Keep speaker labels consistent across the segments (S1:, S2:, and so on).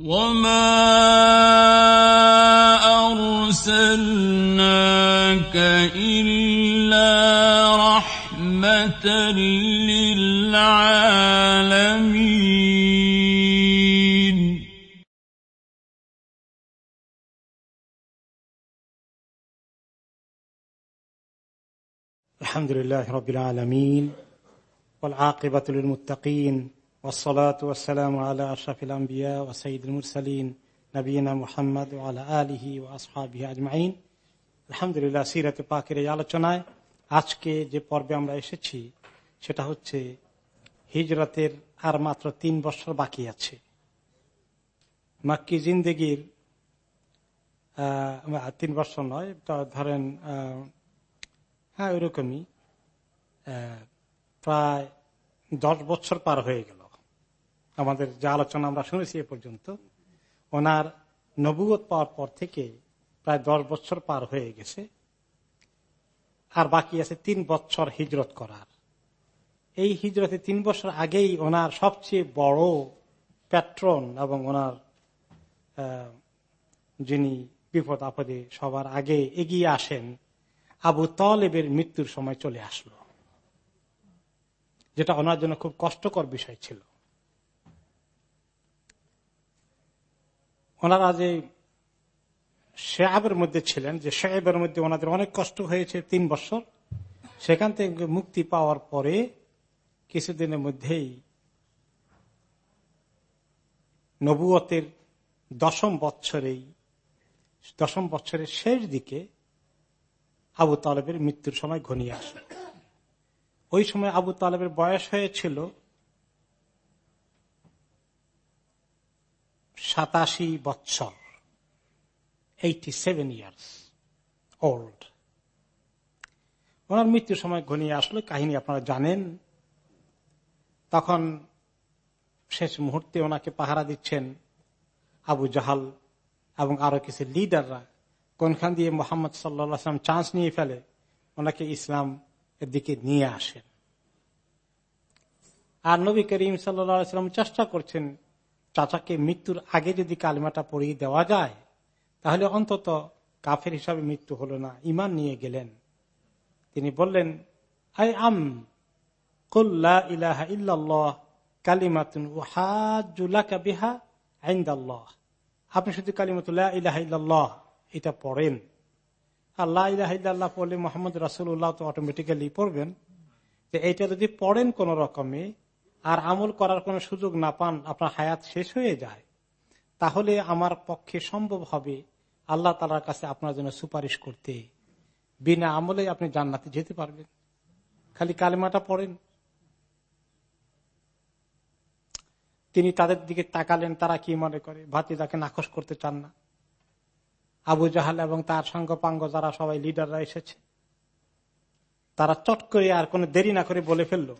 S1: وما أرسلناك إلا رحمة للعالمين
S2: الحمد لله رب العالمين والعاقبة للمتقين والصلاة والسلام على أشرف الأنبياء وسيد المرسلين نبينا محمد وعلى آله وأصحابه أجمعين الحمد لله সিরাতে পাকের এই আলোচনায় আজকে যে পর্বে আমরা এসেছি সেটা হচ্ছে হিজরতের আর মাত্র তিন বছর বাকি আছে মাক্কি জিন্দেগির আহ, তিন বছর নয় তা ধরেন আহ, হ্যাঁ ওইরকমই আহ, প্রায় দশ বছর পার হয়ে গেল আমাদের যে আলোচনা আমরা শুনেছি এ পর্যন্ত, ওনার নবুয়ত পাওয়ার পর থেকে প্রায় দশ বছর পার হয়ে গেছে। আর বাকি আছে তিন বছর হিজরত করার। এই হিজরতে তিন বছর আগেই ওনার সবচেয়ে বড় প্যাট্রন এবং ওনার যিনি বিপদ আপদে সবার আগে এগিয়ে আসেন, আবু তলেবের মৃত্যুর সময় চলে আসলো। যেটা ওনার জন্য খুব কষ্টকর বিষয় ছিল। ওনারা যে শেয়াবের মধ্যে ছিলেন, যে শেয়াবের মধ্যে ওনাদের অনেক কষ্ট হয়েছে তিন বছর, সেখান থেকে মুক্তি পাওয়ার পরে কিছুদিনের মধ্যেই নবুয়তের দশম বৎসরেই, দশম বৎসরের শেষ দিকে আবু তালেবের মৃত্যুর সময় ঘনিয়ে আসে। ওই সময় আবু তালেবের বয়স হয়েছিল সাতাশি বৎসর এইটি সেভেন ইয়ার্স ওল্ড ওনার মৃত্যুর সময় ঘনিয়ে আসলো, কাহিনী আপনারা জানেন। তখন শেষ মুহূর্তে ওনাকে পাহারা দিচ্ছেন আবু জাহাল এবং আরও কিছু লিডাররা। কোনখান দিয়ে মোহাম্মদ সাল্লাম চান্স নিয়ে ফেলে, ওনাকে ইসলাম এর দিকে নিয়ে আসেন। আর নবী করিম সাল্লাম চেষ্টা করছেন চাচাকে মৃত্যুর আগে যদি কালিমাটা পড়িয়ে দেওয়া যায়, তাহলে অন্তত কাফের হিসাবে মৃত্যু হলো না ইমান নিয়ে গেলেন। তিনি বললেন, আই আম কুল্লা ইলাহা ইল্লাল্লাহ, কালিমাতুন উহাজুলাকা বিহা আইন্দাল্লাহ আপনি শুধু কালিমাতুল্লাহ ইলাহা ইল্লাল্লাহ এটা পড়েন। আল্লাহ ইলাহ পড়লে মোহাম্মদ রাসুল্লাহ তো অটোমেটিক্যালি পড়বেন। যে এটা যদি পড়েন কোন রকমে আর আমল করার কোন সুযোগ না পান, আপনার হায়াত শেষ হয়ে যায়। তাহলে আমার পক্ষে সম্ভব হবে আল্লাহ তালার কাছে আপনার জন্য সুপারিশ করতে। বিনা আমলে আপনি জান্নাতে যেতে পারবেন। খালি কালিমাটা পড়েন। তিনি তাদের দিকে তাকালেন, তারা কি মনে করে? ভাতি তাকে নাকশ করতে চান না। আবু জাহাল এবং তার সঙ্গ পাঙ্গ যারা সবাই লিডাররা এসেছে, তারা চট করে আর কোনো দেরি না করে বলে ফেলল।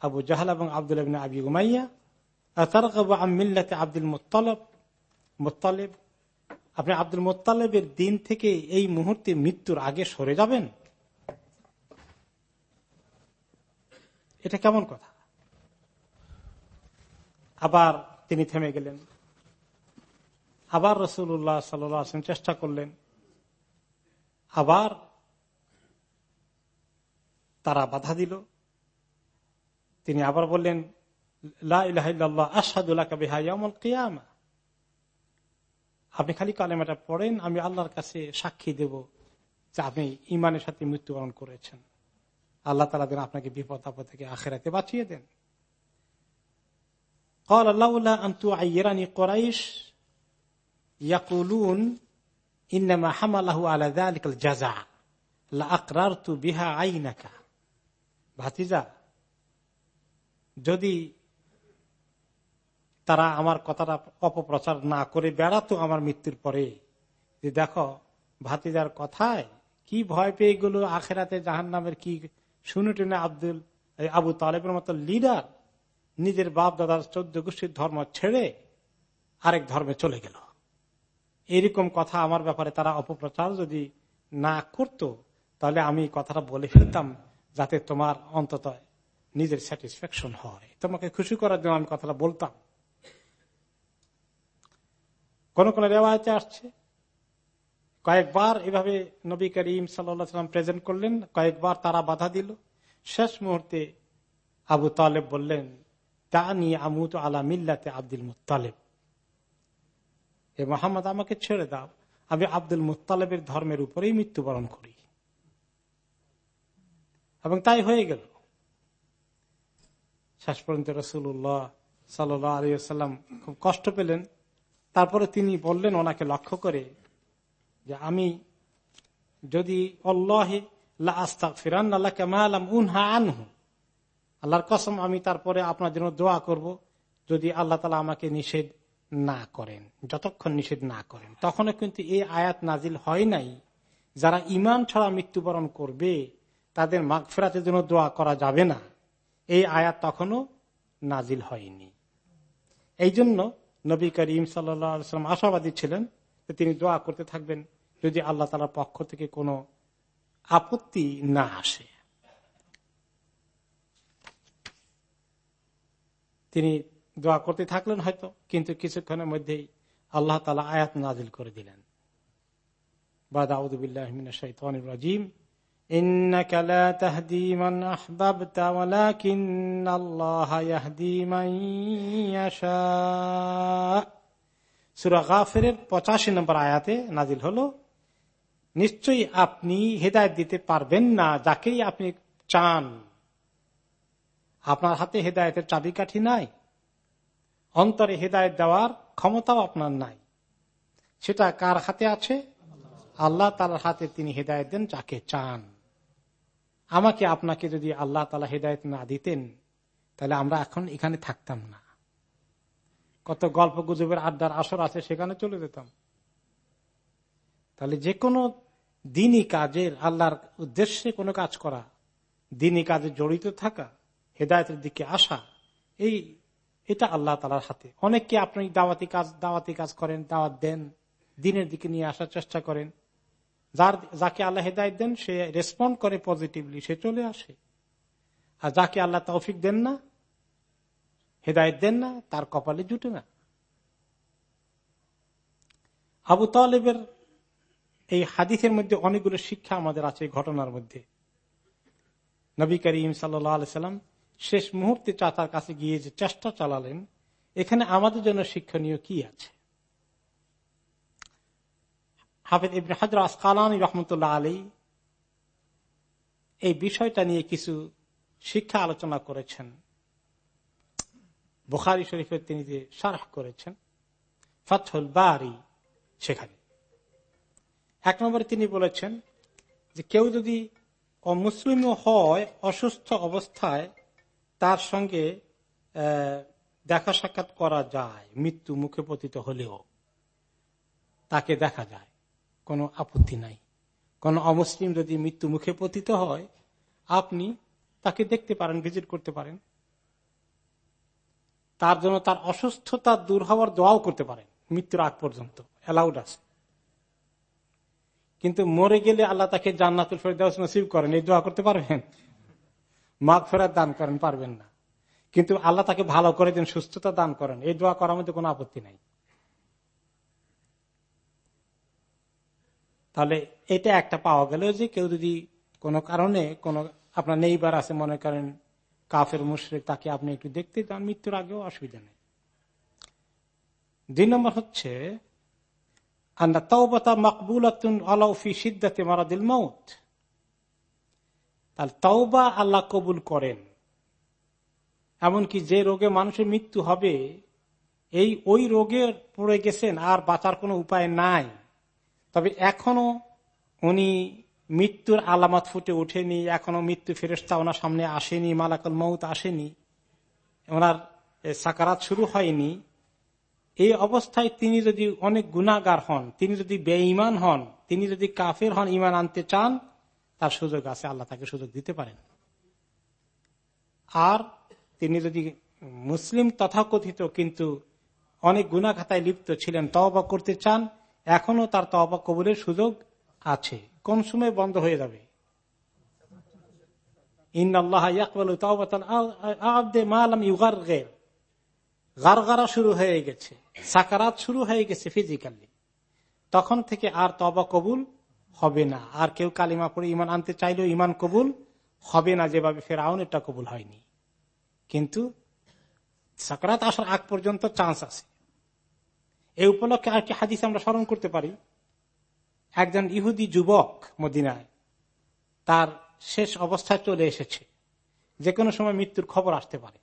S2: আবু জাহাল এবং আব্দুল আবি উমাইয়া মিল্লাতে আব্দুল মোত্তলব মোত্তালেব আপনি আব্দুল মোত্তালেবের দিন থেকে এই মুহূর্তে মৃত্যুর আগে সরে যাবেন? এটা কেমন কথা? আবার তিনি থেমে গেলেন। আবার রসুল্লাহ সাল্লাম চেষ্টা করলেন। আবার তারা বাধা দিল। তিনি আবার বললেন আসাদুল্লাহ কিয়ামা আপনি খালি কালেমাটা পড়েন আমি আল্লাহর কাছে সাক্ষী দেব যে আপনি ইমানের সাথে মৃত্যুবরণ করেছেন আল্লাহ তালা দেন আপনাকে বিপদ আপদ থেকে আখেরাতে বাঁচিয়ে দেন قال لولا أن تعيرني قريش يقولون إنما حمله على ذلك الجزع لأقررت بها عينك ভাতিজা যদি তারা আমার কথাটা অপপ্রচার না করে বেড়াতো আমার মৃত্যুর পরে, যে দেখো, ভাতিজার কথায় কি ভয় পেয়ে গেল আখেরাতে জাহান নামের কি শুনে টেনে আব্দুল, আবু তালেবের মতো লিডার নিজের বাপ দাদার চোদ্দ গোষ্ঠীর ধর্ম ছেড়ে আরেক ধর্মে চলে গেল। এরকম কথা আমার ব্যাপারে তারা অপপ্রচার যদি না করত, তাহলে আমি কথাটা বলে ফেলতাম যাতে তোমার অন্তত নিজের স্যাটিসফ্যাকশন হয়। তোমাকে খুশি করার জন্য আমি কথাটা বলতাম। কোন কোন রেওয়ায়তে আসছে, কয়েকবার এভাবে নবী করিম সাল্লাম প্রেজেন্ট করলেন, কয়েকবার তারা বাধা দিল। শেষ মুহূর্তে আবু তালেব বললেন তা নিয়ে আমুত আলা মিল্লাতে আব্দুল মুতালেব এ মোহাম্মদ, আমাকে ছেড়ে দাও। আমি আব্দুল মুতালেবের ধর্মের উপরেই মৃত্যুবরণ করি। এবং তাই হয়ে গেল। শেষ পর্যন্ত রসুল্লাহ সাল্লাহ আলিয়াল্লাম খুব কষ্ট পেলেন। তারপরে তিনি বললেন ওনাকে লক্ষ্য করে যে আমি যদি আল্লাহর কসম আমি তারপরে আপনার জন্য দোয়া করব যদি আল্লাহ তালা আমাকে নিষেধ না করেন, যতক্ষণ নিষেধ না করেন। তখনও কিন্তু এই আয়াত নাজিল হয় নাই। যারা ইমান ছাড়া মৃত্যুবরণ করবে, তাদের মাঘ ফেরাতের জন্য দোয়া করা যাবে না। এই আয়াত তখনও নাজিল হয়নি। এই জন্য নবী করিম সাল্লাম আশাবাদী ছিলেন তিনি দোয়া করতে থাকবেন যদি আল্লাহ তালার পক্ষ থেকে কোনো আপত্তি না আসে। তিনি দোয়া করতে থাকলেন হয়তো, কিন্তু কিছুক্ষণের মধ্যেই আল্লাহ তালা আয়াত নাজিল করে দিলেন। বাদাউদ্দিল্লাহিম إنك لا تهدي من أحببت ولكن الله يهدي من يشاء সুরা গাফের পঁচাশি নম্বর আয়াতে নাজিল হলো নিশ্চয়ই আপনি হেদায়ত দিতে পারবেন না যাকেই আপনি চান আপনার হাতে হেদায়তের চাবিকাঠি নাই অন্তরে হেদায়ত দেওয়ার ক্ষমতাও আপনার নাই সেটা কার হাতে আছে আল্লাহ তার হাতে তিনি হেদায়ত দেন যাকে চান আমাকে আপনাকে যদি আল্লাহ তালা হেদায়ত না দিতেন, তাহলে আমরা এখন এখানে থাকতাম না। কত গল্প গুজবের আড্ডার আসর আছে, সেখানে চলে যেতাম। তাহলে যে কোনো দিনই কাজের, আল্লাহর উদ্দেশ্যে কোনো কাজ করা, দিনই কাজে জড়িত থাকা, হেদায়তের দিকে আসা, এই, এটা আল্লাহ তালার হাতে। অনেককে আপনি দাওয়াতি কাজ দাওয়াতি কাজ করেন, দাওয়াত দেন, দিনের দিকে নিয়ে আসার চেষ্টা করেন। যার, যাকে আল্লাহ হেদায়ত দেন, সে রেসপন্ড করে পজিটিভলি সে চলে আসে। আর যাকে আল্লাহ তৌফিক দেন না, হেদায়ত দেন না, তার কপালে জুটে না। আবু তালেবের এই হাদিসের মধ্যে অনেকগুলো শিক্ষা আমাদের আছে ঘটনার মধ্যে। নবী করিম সাল্লাম শেষ মুহূর্তে চাচার কাছে গিয়ে যে চেষ্টা চালালেন, এখানে আমাদের জন্য শিক্ষণীয় কি আছে? হাফিজ ইবনে হাজর আসকালানি রহমতুল্লাহ আলী এই বিষয়টা নিয়ে কিছু শিক্ষা আলোচনা করেছেন। বুখারি শরীফের তিনি যে সারাহ করেছেন ফথল বাড়ি সেখানে। এক নম্বরে তিনি বলেছেন যে কেউ যদি অমুসলিমও হয়, অসুস্থ অবস্থায় তার সঙ্গে দেখা সাক্ষাৎ করা যায়, মৃত্যু মুখে পতিত হলেও তাকে দেখা যায়। কোনো আপত্তি নাই। কোন অমুসলিম যদি মৃত্যু মুখে পতিত হয়, আপনি তাকে দেখতে পারেন, ভিজিট করতে পারেন। তার জন্য তার অসুস্থতা দূর হওয়ার দোয়াও করতে পারেন, মৃত্যুর আগ পর্যন্ত। অ্যালাউড আছে। কিন্তু মরে গেলে আল্লাহ তাকে জান্নাতুল ফেরদাউস নসিব করেন, এই দোয়া করতে পারবেন? মাঘ ফেরার দান করেন, পারবেন না। কিন্তু আল্লাহ তাকে ভালো করে দেন, সুস্থতা দান করেন, এই দোয়া করার মধ্যে কোনো আপত্তি নাই। তাহলে এটা একটা পাওয়া গেল যে কেউ যদি কোনো কারণে কোনো আপনার নেইবার আছে, মনে করেন কাফের, মুশরেক, তাকে আপনি একটু দেখতে চান মৃত্যুর আগেও অসুবিধা নেই। দুই নম্বর হচ্ছে আল্লাহ কবুল করেন। এমনকি যে রোগে মানুষের মৃত্যু হবে, এই ওই রোগে পড়ে গেছেন আর বাঁচার কোনো উপায় নাই। তবে এখনও উনি মৃত্যুর আলামত ফুটে ওঠেনি, এখনও মৃত্যু ফেরস্তা ওনার সামনে আসেনি, মালাকল মৌত আসেনি, ওনার সাকারাত শুরু হয়নি। এই অবস্থায় তিনি যদি অনেক গুণাগার হন, তিনি যদি বেঈমান হন, তিনি যদি কাফের হন ইমান আনতে চান, তার সুযোগ আছে, আল্লাহ তাকে সুযোগ দিতে পারেন। আর তিনি যদি মুসলিম তথাকথিত কিন্তু অনেক গুণাখাতায় লিপ্ত ছিলেন তবা করতে চান এখনও তার তবা কবুলের সুযোগ আছে। কোন সময় বন্ধ হয়ে যাবে? শুরু হয়ে গেছে। সাকারাত শুরু হয়ে গেছে ফিজিক্যালি তখন থেকে আর তবা কবুল হবে না। আর কেউ কালিমা পড়ে ইমান আনতে চাইলেও ইমান কবুল হবে না। যেভাবে ফেরাউন, এটা কবুল হয়নি। কিন্তু সাকারাত আসার আগ পর্যন্ত চান্স আছে। এই উপলক্ষে আরেকটি হাদিস আমরা স্মরণ করতে পারি। একজন ইহুদি যুবক মদিনায়, তার শেষ অবস্থায় চলে এসেছে। যে কোনো সময় মৃত্যুর খবর আসতে পারে।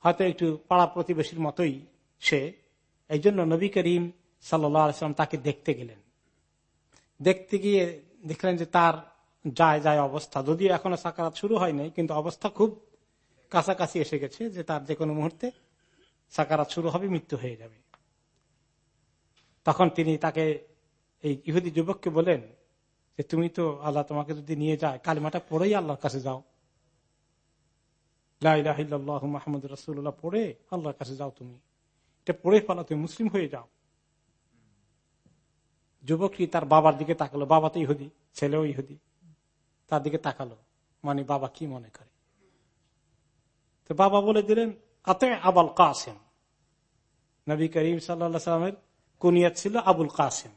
S2: হয়তো একটু পাড়া প্রতিবেশীর মতোই সে। এই জন্য নবী করিম সাল্লাম তাকে দেখতে গেলেন। দেখতে গিয়ে দেখলেন যে তার যায় যায় অবস্থা। যদিও এখনও সাকারাত শুরু হয়নি কিন্তু অবস্থা খুব কাছাকাছি এসে গেছে যে তার যে কোনো মুহূর্তে সাকারাত শুরু হবে, মৃত্যু হয়ে যাবে। তখন তিনি তাকে এই ইহুদি যুবককে বলেন যে, তুমি তো আল্লাহ তোমাকে যদি নিয়ে যায়, কালিমাটা পড়েই আল্লাহর কাছে যাও। মাহমুদ রসুল্লাহ পড়ে আল্লাহর কাছে যাও তুমি। এটা পড়ে ফেলা, তুমি মুসলিম হয়ে যাও। যুবকটি তার বাবার দিকে তাকালো। বাবা তো ইহুদি, ছেলেও ইহুদি। তার দিকে তাকালো মানে বাবা কি মনে করে? তো বাবা বলে দিলেন, আতে আবাল কাসেম। নবী করিম সাল্লা সাল্লামের কুনিয়াত ছিল আবুল কাসেম।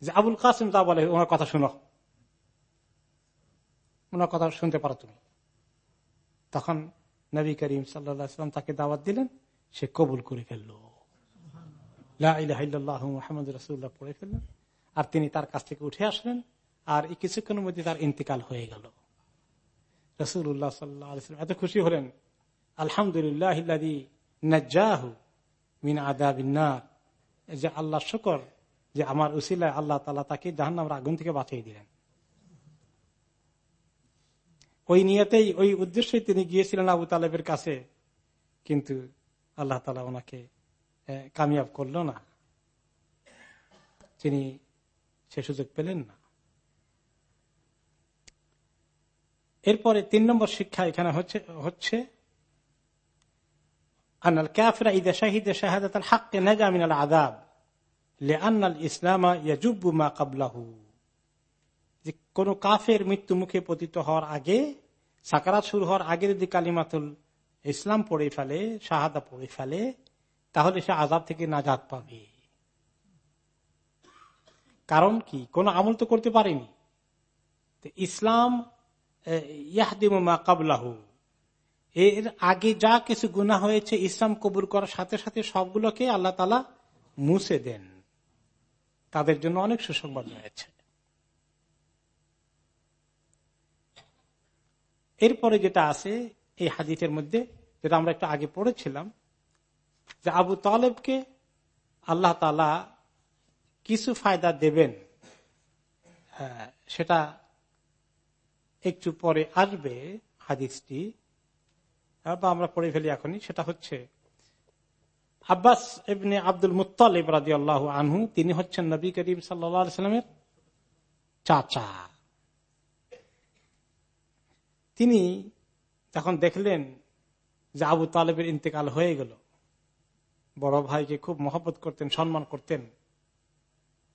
S2: যে আবুল কাসেম তা বলে, ওনার কথা শুনো। ওনার কথা শুনতে পারো তুমি। তখন নবী করিম সাল্লাম তাকে দাওয়াত দিলেন, সে কবুল করে ফেলল। পড়ে ফেললেন। আর তিনি তার কাছ থেকে উঠে আসলেন, আর কিছুক্ষণের মধ্যে তার ইন্তেকাল হয়ে গেল। রসুল্লাহ সাল্লাম এত খুশি হলেন আলহামদুলিল্লাহ মিন আদাবিনার যে আল্লাহ শকর যে আমার উসিলায় আল্লাহ তালা তাকে জাহান্নামের আগুন থেকে বাঁচিয়ে দিলেন। ওই নিয়তেই, ওই উদ্দেশ্যে তিনি গিয়েছিলেন আবু তালেবের কাছে, কিন্তু আল্লাহ তালা ওনাকে কামিয়াব করল না। তিনি সে সুযোগ পেলেন না। এরপরে তিন নম্বর শিক্ষা এখানে হচ্ছে হচ্ছে আনাল লে যে কোন কাফের মৃত্যু মুখে পতিত হওয়ার আগে, সাকারাত শুরু হওয়ার আগে যদি কালিমাতুল ইসলাম পড়ে ফেলে, শাহাদা পড়ে ফেলে, তাহলে সে আজাব থেকে নাজাদ পাবে। কারণ কি? কোন আমল তো করতে পারেনি। ইসলাম ইয়াহদিমা কাবলাহু। এর আগে যা কিছু গুণা হয়েছে ইসলাম কবুল করার সাথে সাথে সবগুলোকে আল্লাহ তালা মুছে দেন। তাদের জন্য অনেক সুসংবাদ রয়েছে। এরপরে যেটা আছে এই হাদিসের মধ্যে যেটা আমরা একটু আগে পড়েছিলাম যে আবু তালেবকে আল্লাহ তালা কিছু ফায়দা দেবেন হ্যাঁ, সেটা একটু পরে আসবে হাদিসটি। বা আমরা পড়ে ফেলি এখনই, সেটা হচ্ছে আব্বাস এমনি আব্দুল মুতালিব রাজি আল্লাহ আনহু, তিনি হচ্ছেন নবী করিম সাল্লামের চাচা। তিনি যখন দেখলেন যে আবু তালেবের ইন্তেকাল হয়ে গেল। বড় ভাইকে খুব মহব্বত করতেন, সম্মান করতেন।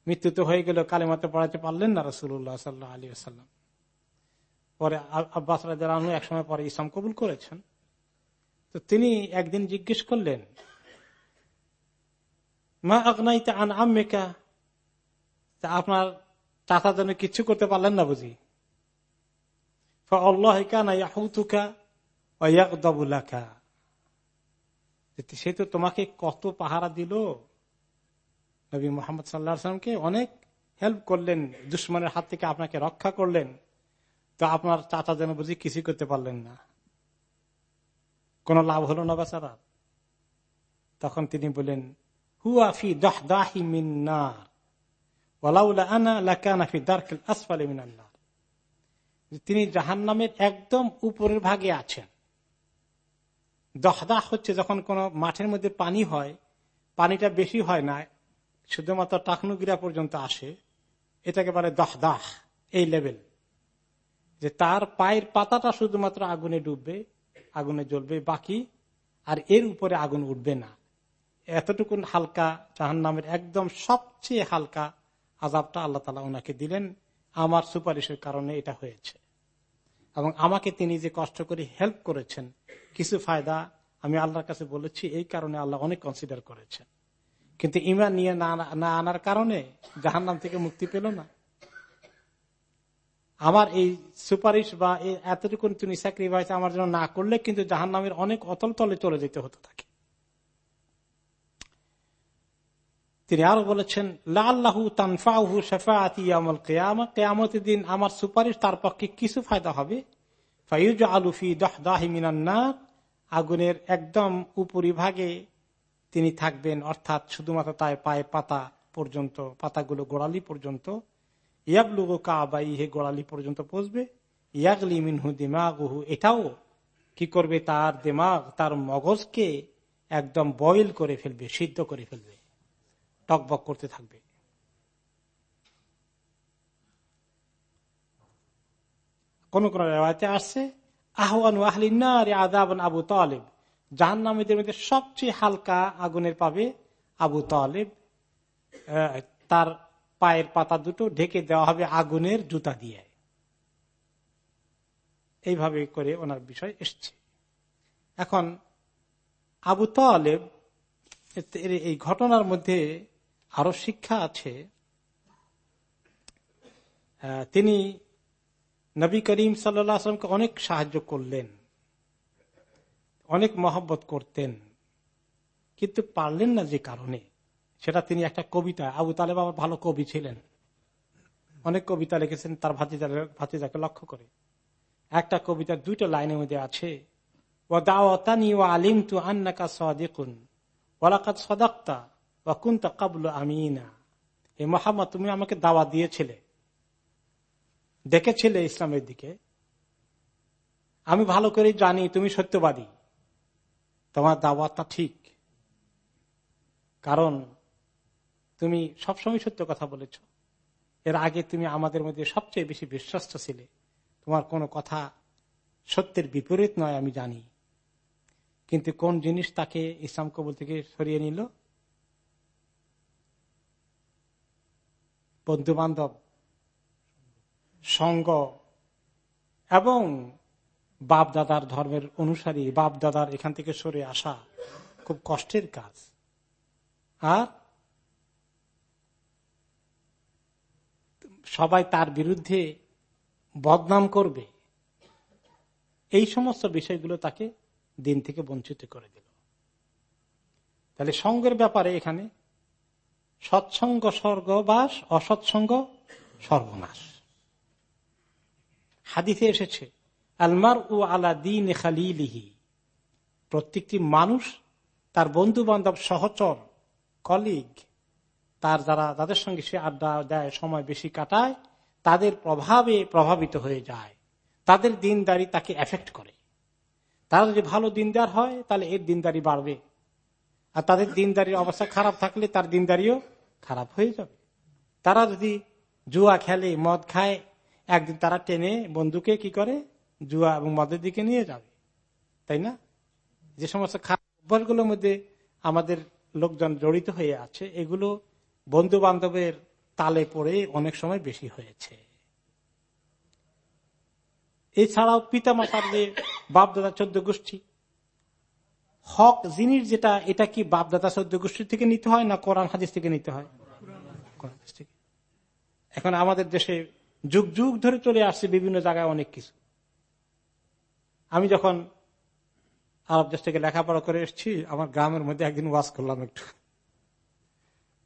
S2: মৃত্যু তো হয়ে গেল, কালেমাতে পড়াতে পারলেন না রসুল্লাহ সাল্লাহ আলী আসাল্লাম পরে আব্বাস রাজা এক সময় পরে ইসলাম কবুল করেছেন। তো তিনি একদিন জিজ্ঞেস করলেন, মা আগনাইতে আন আমেকা আপনার চাচা জন্য কিচ্ছু করতে পারলেন না বুঝি। সে তো তোমাকে কত পাহারা দিল। নবী মোহাম্মদ সাল্লাহামকে অনেক হেল্প করলেন, দুশ্মনের হাত থেকে আপনাকে রক্ষা করলেন। তো আপনার চাচা যেন বুঝি কিছু করতে পারলেন না। কোন লাভ হলো না বেচারা তখন তিনি বলেন হুয়াফি দহ দাহি মিনার তিনি জাহান নামের একদম উপরের ভাগে আছেন। দহদাহ হচ্ছে যখন কোন মাঠের মধ্যে পানি হয়, পানিটা বেশি হয় না, শুধুমাত্র টাকনুগিরা পর্যন্ত আসে, এটাকে বলে দহদাহ, এই লেভেল। যে তার পায়ের পাতাটা শুধুমাত্র আগুনে ডুববে আগুনে জ্বলবে, বাকি আর এর উপরে আগুন উঠবে না। এতটুকুন হালকা জাহান নামের একদম সবচেয়ে হালকা আজাবটা আল্লাহ তালা ওনাকে দিলেন। আমার সুপারিশের কারণে এটা হয়েছে। এবং আমাকে তিনি যে কষ্ট করে হেল্প করেছেন, কিছু ফায়দা আমি আল্লাহর কাছে বলেছি, এই কারণে আল্লাহ অনেক কনসিডার করেছেন। কিন্তু ইমান নিয়ে না আনার কারণে জাহান্নাম থেকে মুক্তি পেল না। আমার এই সুপারিশ বা এতটুকু তুমি স্যাক্রিফাইস আমার জন্য না করলে কিন্তু জাহান নামের অনেক অতল তলে চলে যেতে হতো তাকে। তিনি আরও বলেছেন লাল্লাহু তানফাহু শেফায়ামল কেয়ামত কেয়ামতের দিন আমার সুপারিশ তার পক্ষে কিছু ফায়দা হবে। ফাইজ আলুফি দাহিমিনান্নার আগুনের একদম উপরিভাগে তিনি থাকবেন, অর্থাৎ শুধুমাত্র তাই পায়ে পাতা পর্যন্ত, পাতাগুলো গোড়ালি পর্যন্ত। ইয়াবলুগো কাবাই হে গোড়ালি পর্যন্ত পৌঁছবে। ইয়াগলি মিনহু দিমাগুহু, এটাও কি করবে তার দিমাগ, তার মগজকে একদম বয়েল করে ফেলবে, সিদ্ধ করে ফেলবে, টকবক করতে থাকবে। কোন কোন রেওয়ায়তে আসছে আহ্বান আহলিনা আদাবান আবু তালেব জাহান নামীদের মধ্যে সবচেয়ে হালকা আগুনের পাবে আবু তালেব তার পায়ের পাতা দুটো ঢেকে দেওয়া হবে আগুনের জুতা দিয়ে। এইভাবে করে ওনার বিষয় এসছে। এখন আবু তালেব এই ঘটনার মধ্যে আরও শিক্ষা আছে। তিনি নবী করিম সাল্লামকে অনেক সাহায্য করলেন, অনেক মহব্বত করতেন, কিন্তু পারলেন না যে কারণে। সেটা তিনি একটা কবিতা। আবু তালেব আবার ভালো কবি ছিলেন। অনেক কবিতা লিখেছেন, তার ভাতিজা ভাতিজাকে লক্ষ্য করে। একটা কবিতার দুইটা লাইনের মধ্যে আছে ও দাওয়াতানি ও আলিম তু আন্নাকা সদিকুন ওলাকাত সদাক্তা ও কুন্তা কাবুল আমিনা। এই মোহাম্মদ, তুমি আমাকে দাওয়া দিয়েছিলে। দেখেছিলে ইসলামের দিকে। আমি ভালো করে জানি তুমি সত্যবাদী। তোমার দাওয়াতটা ঠিক। কারণ তুমি সবসময় সত্য কথা বলেছ। এর আগে তুমি আমাদের মধ্যে সবচেয়ে বেশি বিশ্বস্ত ছিলে। তোমার কোনো কথা সত্যের বিপরীত নয়, আমি জানি। কিন্তু কোন জিনিস তাকে ইসলাম কবুল থেকে সরিয়ে নিল? বন্ধু বান্ধব সঙ্গ এবং বাপ দাদার ধর্মের অনুসারী বাপ দাদার এখান থেকে সরে আসা খুব কষ্টের কাজ। আর সবাই তার বিরুদ্ধে বদনাম করবে। এই সমস্ত বিষয়গুলো তাকে দিন থেকে বঞ্চিত করে দিল। তাহলে সঙ্গের ব্যাপারে এখানে সৎসঙ্গ স্বর্গবাস অসৎসঙ্গ সর্বনাশ। হাদিতে এসেছে আলমার ও আলা দিন খালিলিহি। প্রত্যেকটি মানুষ তার বন্ধু বান্ধব সহচর, কলিগ তার যারা, যাদের সঙ্গে সে আড্ডা দেয়, সময় বেশি কাটায়, তাদের প্রভাবে প্রভাবিত হয়ে যায়। তাদের দিনদারি তাকে এফেক্ট করে। তারা যদি ভালো দিনদার হয়, তাহলে এর দিনদারি বাড়বে। আর তাদের দিনদারির অবস্থা খারাপ থাকলে তার দিনদারিও খারাপ হয়ে যাবে। তারা যদি জুয়া খেলে, মদ খায়, একদিন তারা টেনে বন্ধুকে কি করে? জুয়া এবং মদের দিকে নিয়ে যাবে। তাই না? যে সমস্ত খারাপ অভ্যাসগুলোর মধ্যে আমাদের লোকজন জড়িত হয়ে আছে, এগুলো বন্ধু বান্ধবের তালে পড়ে অনেক সময় বেশি হয়েছে। এছাড়াও পিতা মাতার যে বাপদাদা চোদ্দ গোষ্ঠী। হক জিনিস যেটা, এটা কি বাপদাদা চোদ্দ গোষ্ঠী থেকে নিতে হয় না কোরআন হাদিস থেকে নিতে হয়? এখন আমাদের দেশে যুগ যুগ ধরে চলে আসছে বিভিন্ন জায়গায় অনেক কিছু। আমি যখন আরব দেশ থেকে লেখাপড়া করে এসেছি, আমার গ্রামের মধ্যে একদিন ওয়াজ করলাম একটু।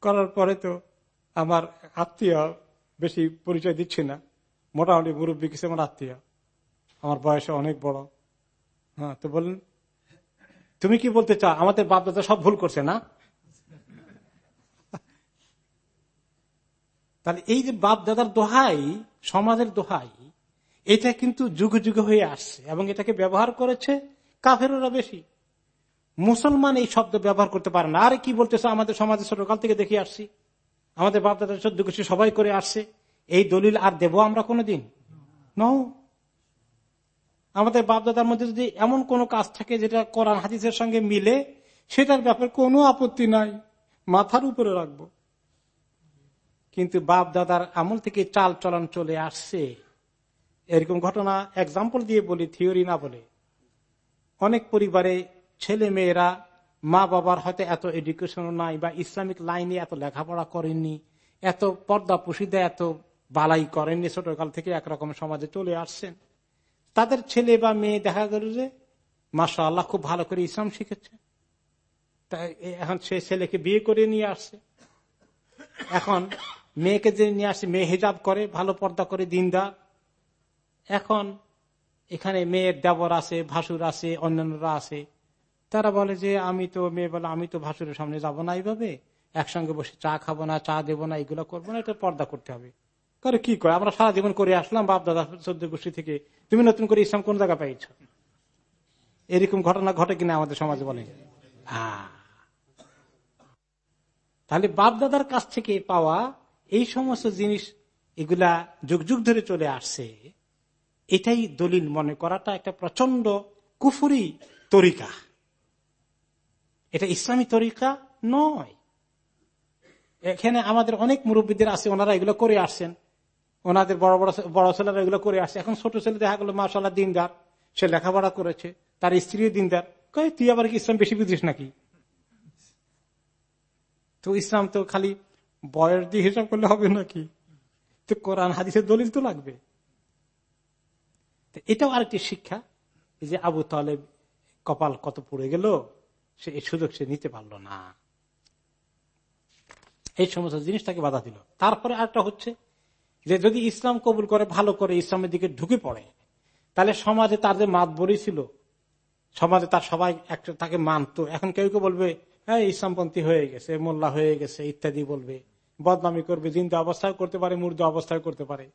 S2: করার পরে তো আমার আত্মীয় বেশি পরিচয় দিচ্ছে না। মোটামুটি মুরব্বী কিছু আমার আত্মীয়। আমার বয়সে অনেক বড়। হ্যাঁ তো বললেন, তুমি কি বলতে চাও? আমাদের বাপদাদা সব ভুল করছে না? তাহলে এই যে বাপ দাদার দোহাই, সমাজের দোহাই, এটা কিন্তু যুগ যুগ হয়ে আসছে এবং এটাকে ব্যবহার করেছে কাফেররা বেশি। মুসলমান এই শব্দ ব্যবহার করতে পারে না। আরে কি বলতেছে? আমাদের সমাজে ছোটকাল থেকে দেখে আসছি। আমাদের বাপ দাদা চোদ্দ কিছু সবাই করে আসছে। এই দলিল আর দেব আমরা কোনোদিন? ন আমাদের বাপ দাদার মধ্যে যদি এমন কোন কাজ থাকে যেটা কোরআন হাদিসের সঙ্গে মিলে, সেটার ব্যাপারে কোনো আপত্তি নাই। মাথার উপরে রাখব। কিন্তু বাপ দাদার আমল থেকে চাল চলন চলে আসছে। এরকম ঘটনা এক্সাম্পল দিয়ে বলি থিওরি না বলে। অনেক পরিবারে ছেলে মেয়েরা মা বাবার হয়তো এত এডুকেশন নাই বা ইসলামিক লাইনে এত লেখাপড়া করেননি, এত পর্দা পুষিদা এত বালাই করেননি, ছোটকাল থেকে একরকম সমাজে চলে আসছেন। তাদের ছেলে বা মেয়ে দেখা গেল যে মাসা আল্লাহ খুব ভালো করে ইসলাম শিখেছে। তাই এখন সে ছেলেকে বিয়ে করে নিয়ে আসছে। এখন মেয়েকে যে নিয়ে আসছে, মেয়ে হেজাব করে, ভালো পর্দা করে, দিনদার। এখন এখানে মেয়ের দেবর আছে, ভাসুর আছে, অন্যান্যরা আছে। তারা বলে যে, আমি তো মেয়ে বলে আমি তো ভাসুরের সামনে যাব না এইভাবে। একসঙ্গে বসে চা খাব না, চা দেবো না, এগুলো করব না, এটা পর্দা করতে হবে। করে কি করে? আমরা সারা জীবন করে আসলাম বাপ দাদা চোদ্দ গোষ্ঠী থেকে। তুমি নতুন করে ইসলাম কোন জায়গা পাইছ এরকম ঘটনা ঘটে কিনা আমাদের সমাজে বলে? তাহলে বাপ দাদার কাছ থেকে পাওয়া এই সমস্ত জিনিস, এগুলা যুগ যুগ ধরে চলে আসছে। এটাই দলিল মনে করাটা একটা প্রচণ্ড কুফুরি তরিকা। এটা ইসলামী তরিকা নয়। এখানে আমাদের অনেক মুরব্বীদের আছে, ওনারা এগুলো করে আসছেন। ওনাদের বড় বড় বড় ছেলেরা এগুলো করে আসছে। এখন ছোট ছেলে দেখা গেলো মাসাল্লাহ দিনদার। সে লেখাপড়া করেছে, তার স্ত্রীও দিনদার। কয় তুই আবার কি ইসলাম বেশি বুঝিস নাকি? তো ইসলাম তো খালি বয়স দিয়ে হিসাব করলে হবে নাকি? তো কোরআন, হাদিসের দলিল তো লাগবে। এটাও আরেকটি শিক্ষা যে আবু তালেব কপাল কত পড়ে গেল। সে এই সুযোগ সে নিতে পারল না। এই সমস্ত জিনিস তাকে বাধা দিল। তারপরে আরেকটা হচ্ছে যে যদি ইসলাম কবুল করে, ভালো করে, ইসলামের দিকে ঢুকে পড়ে, তাহলে সমাজে তার যে মাত ছিল, সমাজে তার সবাই একটা তাকে মানত। এখন কেউ কেউ বলবে হ্যাঁ ইসলামপন্থী হয়ে গেছে, মোল্লা হয়ে গেছে, ইত্যাদি বলবে। বদনামি করবে, জিন্দা অবস্থায় করতে পারে মুর্দ অবস্থায় করতে পারে।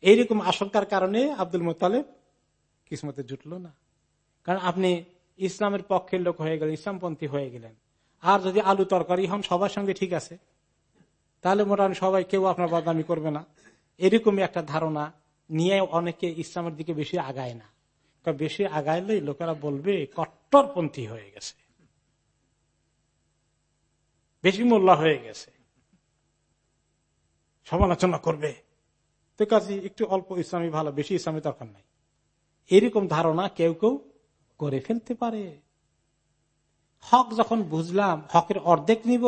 S2: এইরকম আশঙ্কার কারণে আব্দুল মোতালেব কিসমতে জুটল না। কারণ আপনি ইসলামের পক্ষের লোক হয়ে গেলেন, ইসলামপন্থী হয়ে গেলেন। আর যদি আলু তরকারি হন, সবার সঙ্গে ঠিক আছে। তাহলে মোটামুটি সবাই কেউ আপনার বদনামি করবে না। এরকমই একটা ধারণা নিয়ে অনেকে ইসলামের দিকে বেশি আগায় না। বেশি আগাইলে লোকেরা বলবে, কট্টরপন্থী হয়ে গেছে। বেশি মোল্লা হয়ে গেছে। সমালোচনা করবে। তো কাজে, একটু অল্প ইসলামী ভালো, বেশি ইসলামী দরকার নাই। এরকম ধারণা কেউ কেউ করে ফেলতে পারে? হক যখন বুঝলাম, হকের অর্ধেক নিব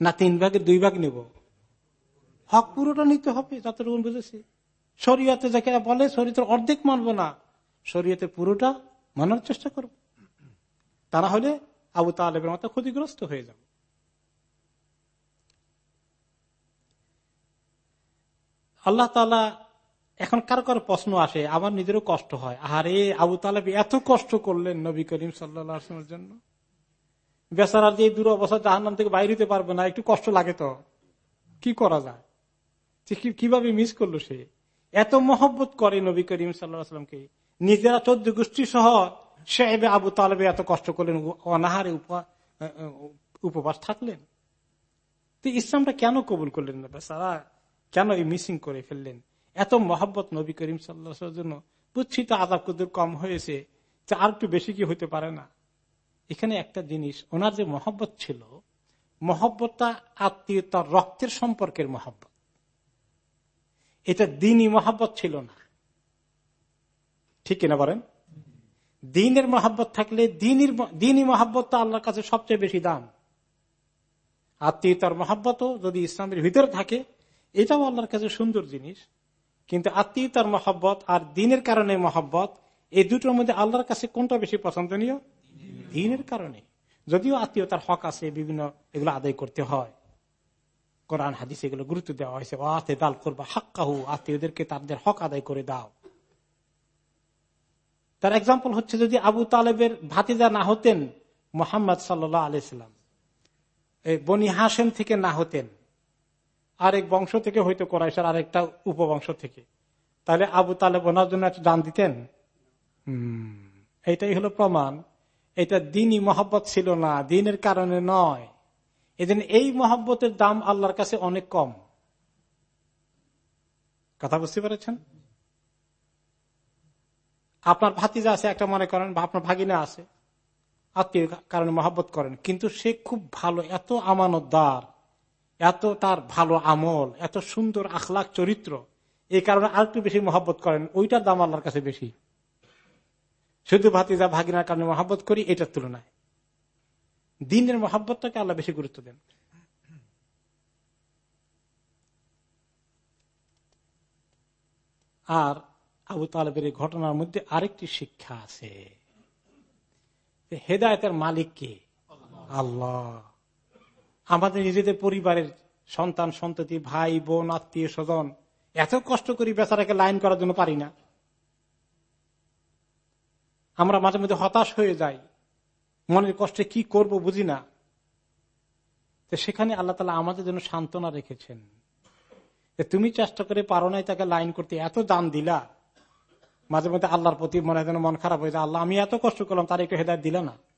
S2: না তিন ভাগের দুই ভাগ নিব? হক পুরোটা নিতে হবে, যতটুকু বুঝেছি। শরীয়তে যাকে বলে শরীরের অর্ধেক মানব না। শরীয়তে পুরোটা মানার চেষ্টা করব। তারা হলে আবু তালেবের মতো ক্ষতিগ্রস্ত হয়ে যাবে। আল্লাহ তালা এখন কারও কারও প্রশ্ন আসে, আমার নিজেরও কষ্ট হয়। আরে আবু তালেব এত কষ্ট করলেন নবী করিম সাল্লামের জন্য। বেচারার যে দূর অবস্থা জাহান্নাম থেকে বাইরে হতে পারবে না, একটু কষ্ট লাগে তো। কি করা যায়? কীভাবে মিস করল সে? এত মহব্বত করে নবী করিম সাল্লামকে নিজেরা চোদ্দ গোষ্ঠী সহ সে আবু তালেবে এত কষ্ট করলেন, অনাহারে উপবাস থাকলেন। তো ইসলামটা কেন কবুল করলেন না বেচারা? কেন এই মিসিং করে ফেললেন? এত মহব্বত নবী করিম সাল্লাহ জন্য। বুঝছি তো আজাব কুদুর কম হয়েছে আর একটু বেশি কি হইতে পারে না। এখানে একটা জিনিস, ওনার যে মহব্বত ছিল, মহব্বতটা আত্মীয়তার রক্তের সম্পর্কের মহব্বত। এটা দিনই মহাব্বত ছিল না। ঠিক কিনা বলেন? দিনের মহাব্বত থাকলে দিনের দিনই মহাব্বতটা আল্লাহর কাছে সবচেয়ে বেশি দাম। আত্মীয়তার মহাব্বতও যদি ইসলামের ভিতরে থাকে, এটাও আল্লাহর কাছে সুন্দর জিনিস। কিন্তু আত্মীয়তার মহব্বত আর দিনের কারণে মহব্বত, এই দুটোর মধ্যে আল্লাহর কাছে কোনটা বেশি পছন্দনীয়? দিনের কারণে। যদিও আত্মীয়তার হক আছে, বিভিন্ন এগুলো আদায় করতে হয়। কোরআন, হাদিস এগুলো গুরুত্ব দেওয়া হয়েছে। আতে দাল করবা হাক্কাহু আত্মীয়দেরকে তাদের হক আদায় করে দাও। তার এক্সাম্পল হচ্ছে যদি আবু তালেবের ভাতিজা না হতেন, মোহাম্মদ সাল্লাহ আলাইসাল্লাম বনি হাসেন থেকে না হতেন আরেক বংশ থেকে হয়তো কোরাইশার আরেকটা উপবংশ থেকে। তাহলে আবু তালেব ওনার জন্য একটা দান দিতেন? এটাই হলো প্রমাণ। এটা দিনই মহব্বত ছিল না দিনের কারণে নয়। এদিন এই মহব্বতের দাম আল্লাহর কাছে অনেক কম। কথা বুঝতে পেরেছেন? আপনার ভাতিজা আছে একটা মনে করেন বা আপনার ভাগিনা আছে। আত্মীয় কারণে মহব্বত করেন। কিন্তু সে খুব ভালো এত আমানতদার। এত তার ভালো আমল, এত সুন্দর আখলাখ চরিত্র এই কারণে আর একটু বেশি মহব্বত করেন, ওইটার দাম আল্লাহর কাছে বেশি। শুধু ভাতিজা ভাগিনার কারণে মহাব্বত করি, এটার তুলনায়। দিনের মহাব্বতটাকে আল্লাহ বেশি গুরুত্ব দেন। আর আবু তালেবের এই ঘটনার মধ্যে আরেকটি শিক্ষা আছে। হেদায়তের মালিক কে? আল্লাহ। আমাদের নিজেদের পরিবারের সন্তান, সন্ততি, ভাই, বোন, আত্মীয়, স্বজন, এত কষ্ট করি বেচারাকে লাইন করার জন্য পারি না। আমরা মাঝে মধ্যে হতাশ হয়ে যাই। মনের কষ্টে কি করব বুঝি না। তো সেখানে আল্লাহ তালা আমাদের জন্য সান্ত্বনা রেখেছেন। তুমি চেষ্টা করে পারো নাই তাকে লাইন করতে, এত দান দিলা। মাঝে মধ্যে আল্লাহর প্রতি মনে যেন মন খারাপ হয়ে যায়। আল্লাহ, আমি এত কষ্ট করলাম, তার একটু হেদায়ত দিল না।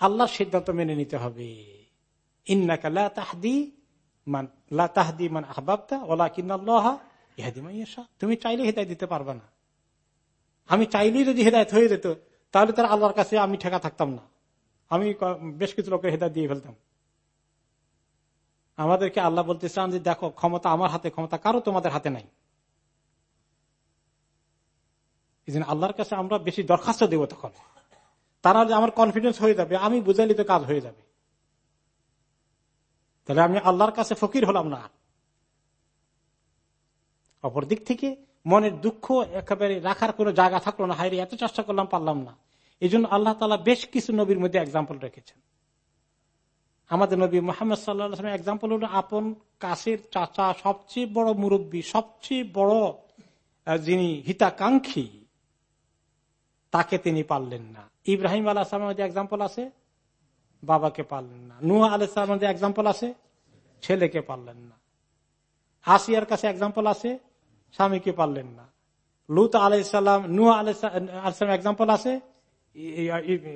S2: আল্লাহর সিদ্ধান্ত মেনে নিতে হবে। তুমি চাইলে হেদায় দিতে পারবে না। আমি চাইলেই যদি হেদায়ত হয়ে যেত, তাহলে তার আল্লাহর কাছে আমি ঠেকা থাকতাম না। আমি বেশ কিছু লোকের হেদায়ত দিয়ে ফেলতাম। আমাদেরকে আল্লাহ বলতে চান যে, দেখো, ক্ষমতা আমার হাতে, ক্ষমতা কারও তোমাদের হাতে নাই। আল্লাহর কাছে আমরা বেশি দরখাস্ত দেব তখন। তারা আমার কনফিডেন্স হয়ে যাবে, আমি বুঝাইলে তো কাজ হয়ে যাবে। তাহলে আমি আল্লাহর কাছে ফকির হলাম না। অপর দিক থেকে মনের দুঃখ একেবারে রাখার কোন জায়গা থাকল না হাইরে এত চেষ্টা করলাম, পারলাম না। এই জন্য আল্লাহ তালা বেশ কিছু নবীর মধ্যে এক্সাম্পল রেখেছেন। আমাদের নবী মোহাম্মদ সাল্লাহ এক্সাম্পল হল আপন কাছের চাচা, সবচেয়ে বড় মুরব্বী, সবচেয়ে বড় যিনি হিতাকাঙ্ক্ষী। তাকে তিনি পারলেন না। ইব্রাহিম আল্লাহ এক্সাম্পল আছে? বাবাকে পারলেন না। নুহ মধ্যে এক্সাম্পল আছে? ছেলেকে পারলেন না। আসিয়ার কাছে এক্সাম্পল আছে? স্বামীকে পারলেন না। লুত আলাইসাল্লাম নুহ আলাইসালাম এক্সাম্পল আছে?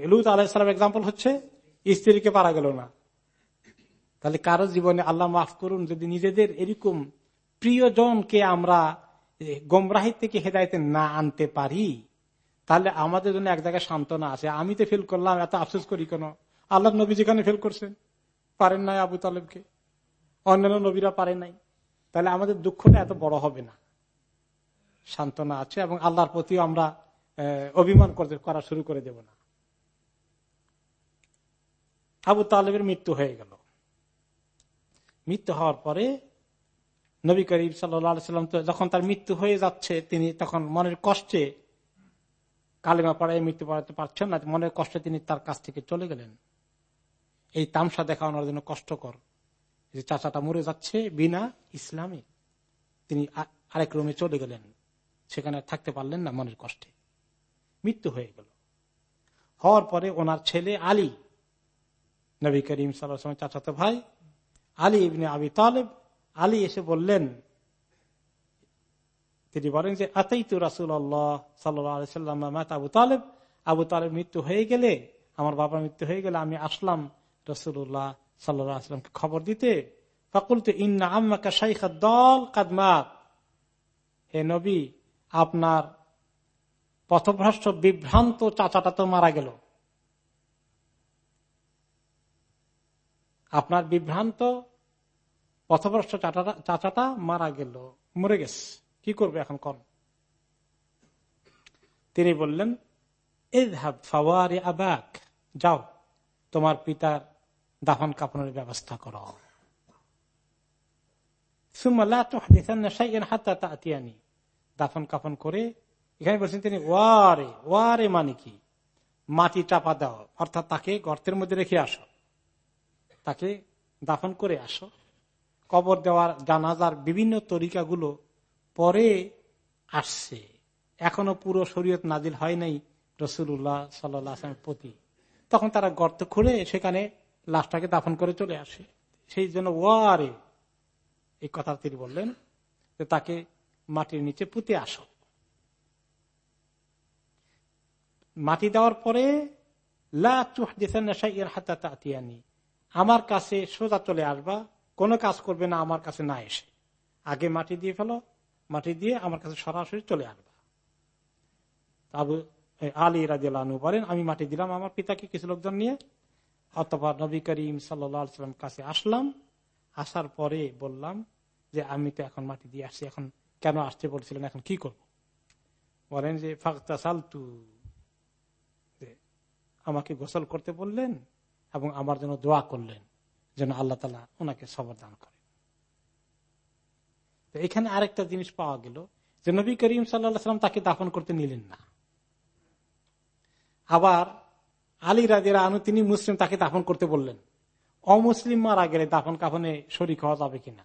S2: লুত আলাইসালাম এক্সাম্পল হচ্ছে, স্ত্রীকে পারা গেল না। তাহলে কারও জীবনে আল্লাহ মাফ করুন, যদি নিজেদের এরকম প্রিয়জনকে আমরা গোমরাহি থেকে হেদায়তে না আনতে পারি তাহলে আমাদের জন্য এক জায়গায় সান্ত্বনা আছে। আমি তো ফেল করলাম, এত আফসোস করি কেন? আল্লাহ নবী যেখানে ফেল করছেন, পারেন নাই আবু তালেবকে। অন্যান্য নবীরা পারে নাই। তাহলে আমাদের দুঃখটা এত বড় হবে না। সান্ত্বনা আছে এবং আল্লাহর প্রতিও আমরা অভিমান করা শুরু করে দেব না। আবু তালেবের মৃত্যু হয়ে গেল। মৃত্যু হওয়ার পরে নবী করিম সাল্লাম যখন তার মৃত্যু হয়ে যাচ্ছে, তিনি তখন মনের কষ্টে কালিমা পড়ায় মৃত্যু পড়াতে পারছেন না মনের কষ্টে তিনি তার কাছ থেকে চলে গেলেন। এই তামসা দেখা ওনার জন্য কষ্টকর যে চাচাটা মরে যাচ্ছে বিনা ইসলামে। তিনি আরেক রুমে চলে গেলেন, সেখানে থাকতে পারলেন না মনের কষ্টে। মৃত্যু হয়ে গেল। হওয়ার পরে ওনার ছেলে আলী, নবী করিম সাল্লাহ চাচাতো ভাই আলী আবি তালেব, আলী এসে বললেন তিনি বলেন যে আতাই তু রাসুল আল্লাহ সাল্লাম আবু তালেব? আবু তালেব, মৃত্যু হয়ে গেলে, আমার বাবার মৃত্যু হয়ে গেলে আমি আসলাম রসুল্লাহ সাল্লামকে খবর দিতে। ফাকুল ইন্না আম্মাকা শাইখা দল কাদমাত হে নবী, আপনার পথভ্রষ্ট বিভ্রান্ত চাচাটা তো মারা গেল। আপনার বিভ্রান্ত পথভ্রষ্ট চাচাটা মারা গেল, মরে গেছে। কি করবে এখন কর তিনি বললেন আবাক, যাও, তোমার পিতার দাফন কাপনের ব্যবস্থা কর। দাফন কাপন করে এখানে বলছেন তিনি, ওয়ারে ওয়ারে মানে কি? মাটি চাপা দাও, অর্থাৎ তাকে গর্তের মধ্যে রেখে আসো। তাকে দাফন করে আসো। কবর দেওয়ার জানাজার বিভিন্ন তরিকাগুলো পরে আসছে। এখনও পুরো শরীয়ত নাজিল হয় নাই রসুল্লাহ সাল্লামের প্রতি। তখন তারা গর্ত খুঁড়ে সেখানে লাশটাকে দাফন করে চলে আসে। সেই জন্য ওয়ারে এই কথা তিনি বললেন যে তাকে মাটির নিচে পুঁতে আসো। মাটি দেওয়ার পরে আমার কাছে সোজা চলে আসবা, কোনো কাজ করবে না, আমার কাছে না এসে। আগে মাটি দিয়ে ফেলো মাটি দিয়ে আমার কাছে সরাসরি চলে আসবা। আবু আলী রাজু বলেন, আমি মাটি দিলাম আমার পিতাকে কিছু লোকজন নিয়ে। অথবা নবী করিম সাল্লাম কাছে আসলাম। আসার পরে বললাম যে, আমি তো এখন মাটি দিয়ে আসছি। এখন কেন আসতে বলছিলেন? এখন কি করব? বলেন যে ফাক্তা সালতু আমাকে গোসল করতে বললেন এবং আমার জন্য দোয়া করলেন। যেন আল্লাহ তালা ওনাকে সবর দান করে এখানে আরেকটা জিনিস পাওয়া গেল যে নবী করিম সাল্লাম তাকে দাফন করতে নিলেন না। আবার আলী রাজের আনু তিনি মুসলিম তাকে দাফন করতে বললেন অমুসলিম মারা গেলে দাফন কাফনে শরিক হওয়া যাবে কিনা?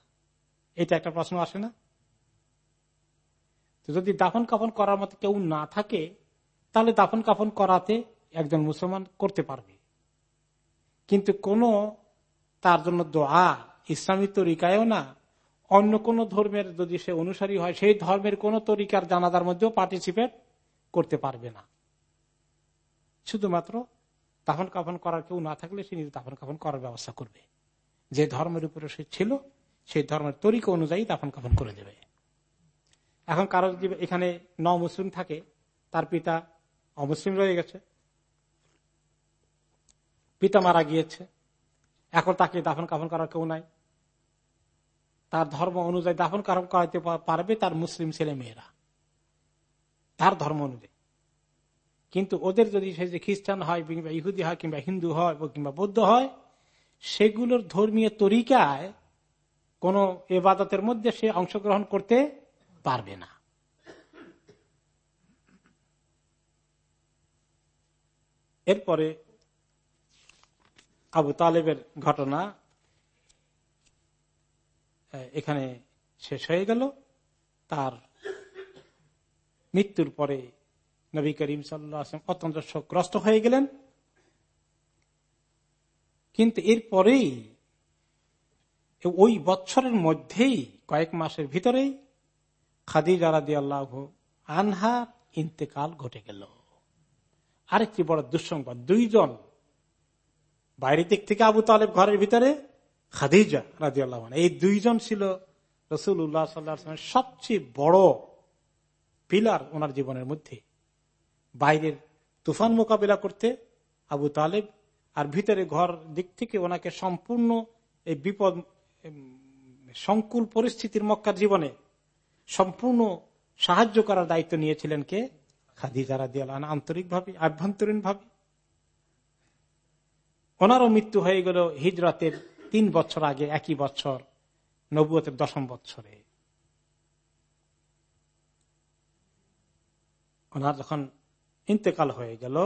S2: এটা একটা প্রশ্ন আসে না? যদি দাফন কাফন করার মতো কেউ না থাকে, তাহলে দাফন কাফন করাতে একজন মুসলমান করতে পারবে। কিন্তু কোন তার জন্য দোয়া, ইসলামী তরিকায়ও না অন্য কোন ধর্মের যদি সে অনুসারী হয়, সেই ধর্মের কোন তরিকার জানাজার মধ্যেও পার্টিসিপেট করতে পারবে না। শুধুমাত্র দাফন কাফন করার কেউ না থাকলে সে নিজে দাফন কাফন করার ব্যবস্থা করবে। যে ধর্মের উপরে সে ছিল, সেই ধর্মের তরিকা অনুযায়ী দাফন কাফন করে দেবে। এখন কারও যদি এখানে ন মুসলিম থাকে, তার পিতা অমুসলিম রয়ে গেছে, পিতা মারা গিয়েছে, এখন তাকে দাফন কাফন করার কেউ নাই। তার ধর্ম অনুযায়ী দাফন করাইতে পারবে তার মুসলিম ছেলে মেয়েরা তার ধর্ম অনুযায়ী। কিন্তু ওদের যদি সে যে খ্রিস্টান হয় কিংবা ইহুদি হয় কিংবা হিন্দু হয় কিংবা বৌদ্ধ হয়, সেগুলোর ধর্মীয় তরিকায় কোন এবাদতের মধ্যে সে অংশগ্রহণ করতে পারবে না। এরপরে আবু তালেবের ঘটনা এখানে শেষ হয়ে গেল। তার মৃত্যুর পরে নবী করিম সাল্লাম অত্যন্ত শোকগ্রস্ত হয়ে গেলেন। কিন্তু এরপরেই ওই বছরের মধ্যেই, কয়েক মাসের ভিতরেই খাদিজা রাদি আল্লাহ আনহার ইন্তেকাল ঘটে গেল। আরেকটি বড় দুঃসংবাদ, দুইজন বাইরের দিক থেকে আবু তালেব ঘরের ভিতরে খাদিজা রাজি আল্লাহ এই দুইজন ছিল রসুল উল্লাহ সাল্লাহ সবচেয়ে বড় পিলার ওনার জীবনের মধ্যে। বাইরের তুফান মোকাবিলা করতে আবু তালেব আর ভিতরে ঘর দিক থেকে ওনাকে সম্পূর্ণ এই বিপদ সংকুল পরিস্থিতির মক্কার জীবনে সম্পূর্ণ সাহায্য করার দায়িত্ব নিয়েছিলেন কে? খাদিজা রাজি আল্লাহ আভ্যন্তরীণ ভাবে ওনারও মৃত্যু হয়ে গেল হিজরতের তিন বছর আগে, একই বছর, নবুয়তের দশম বছরে। ওনার যখন ইন্তেকাল হয়ে গেল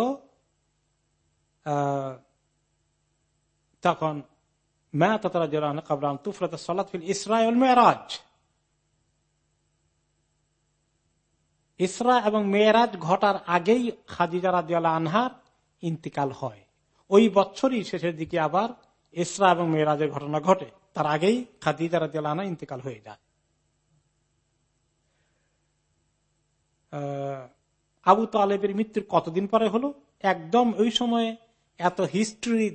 S2: তখন ইসরা এবং মেয়েরাজ ঘটার আগেই খাদিজা রাজিয়াল আনহার ইন্তিকাল হয়। ওই বছরই শেষের দিকে আবার ইসরা এবং মেয়েরাজের ঘটনা ঘটে। তার আগেই খাদিজা রাজিয়াল আনহা ইন্তিকাল হয়ে যায়। আবু তালেবের মৃত্যুর কতদিন পরে হলো? একদম ওই সময়ে এত হিস্ট্রি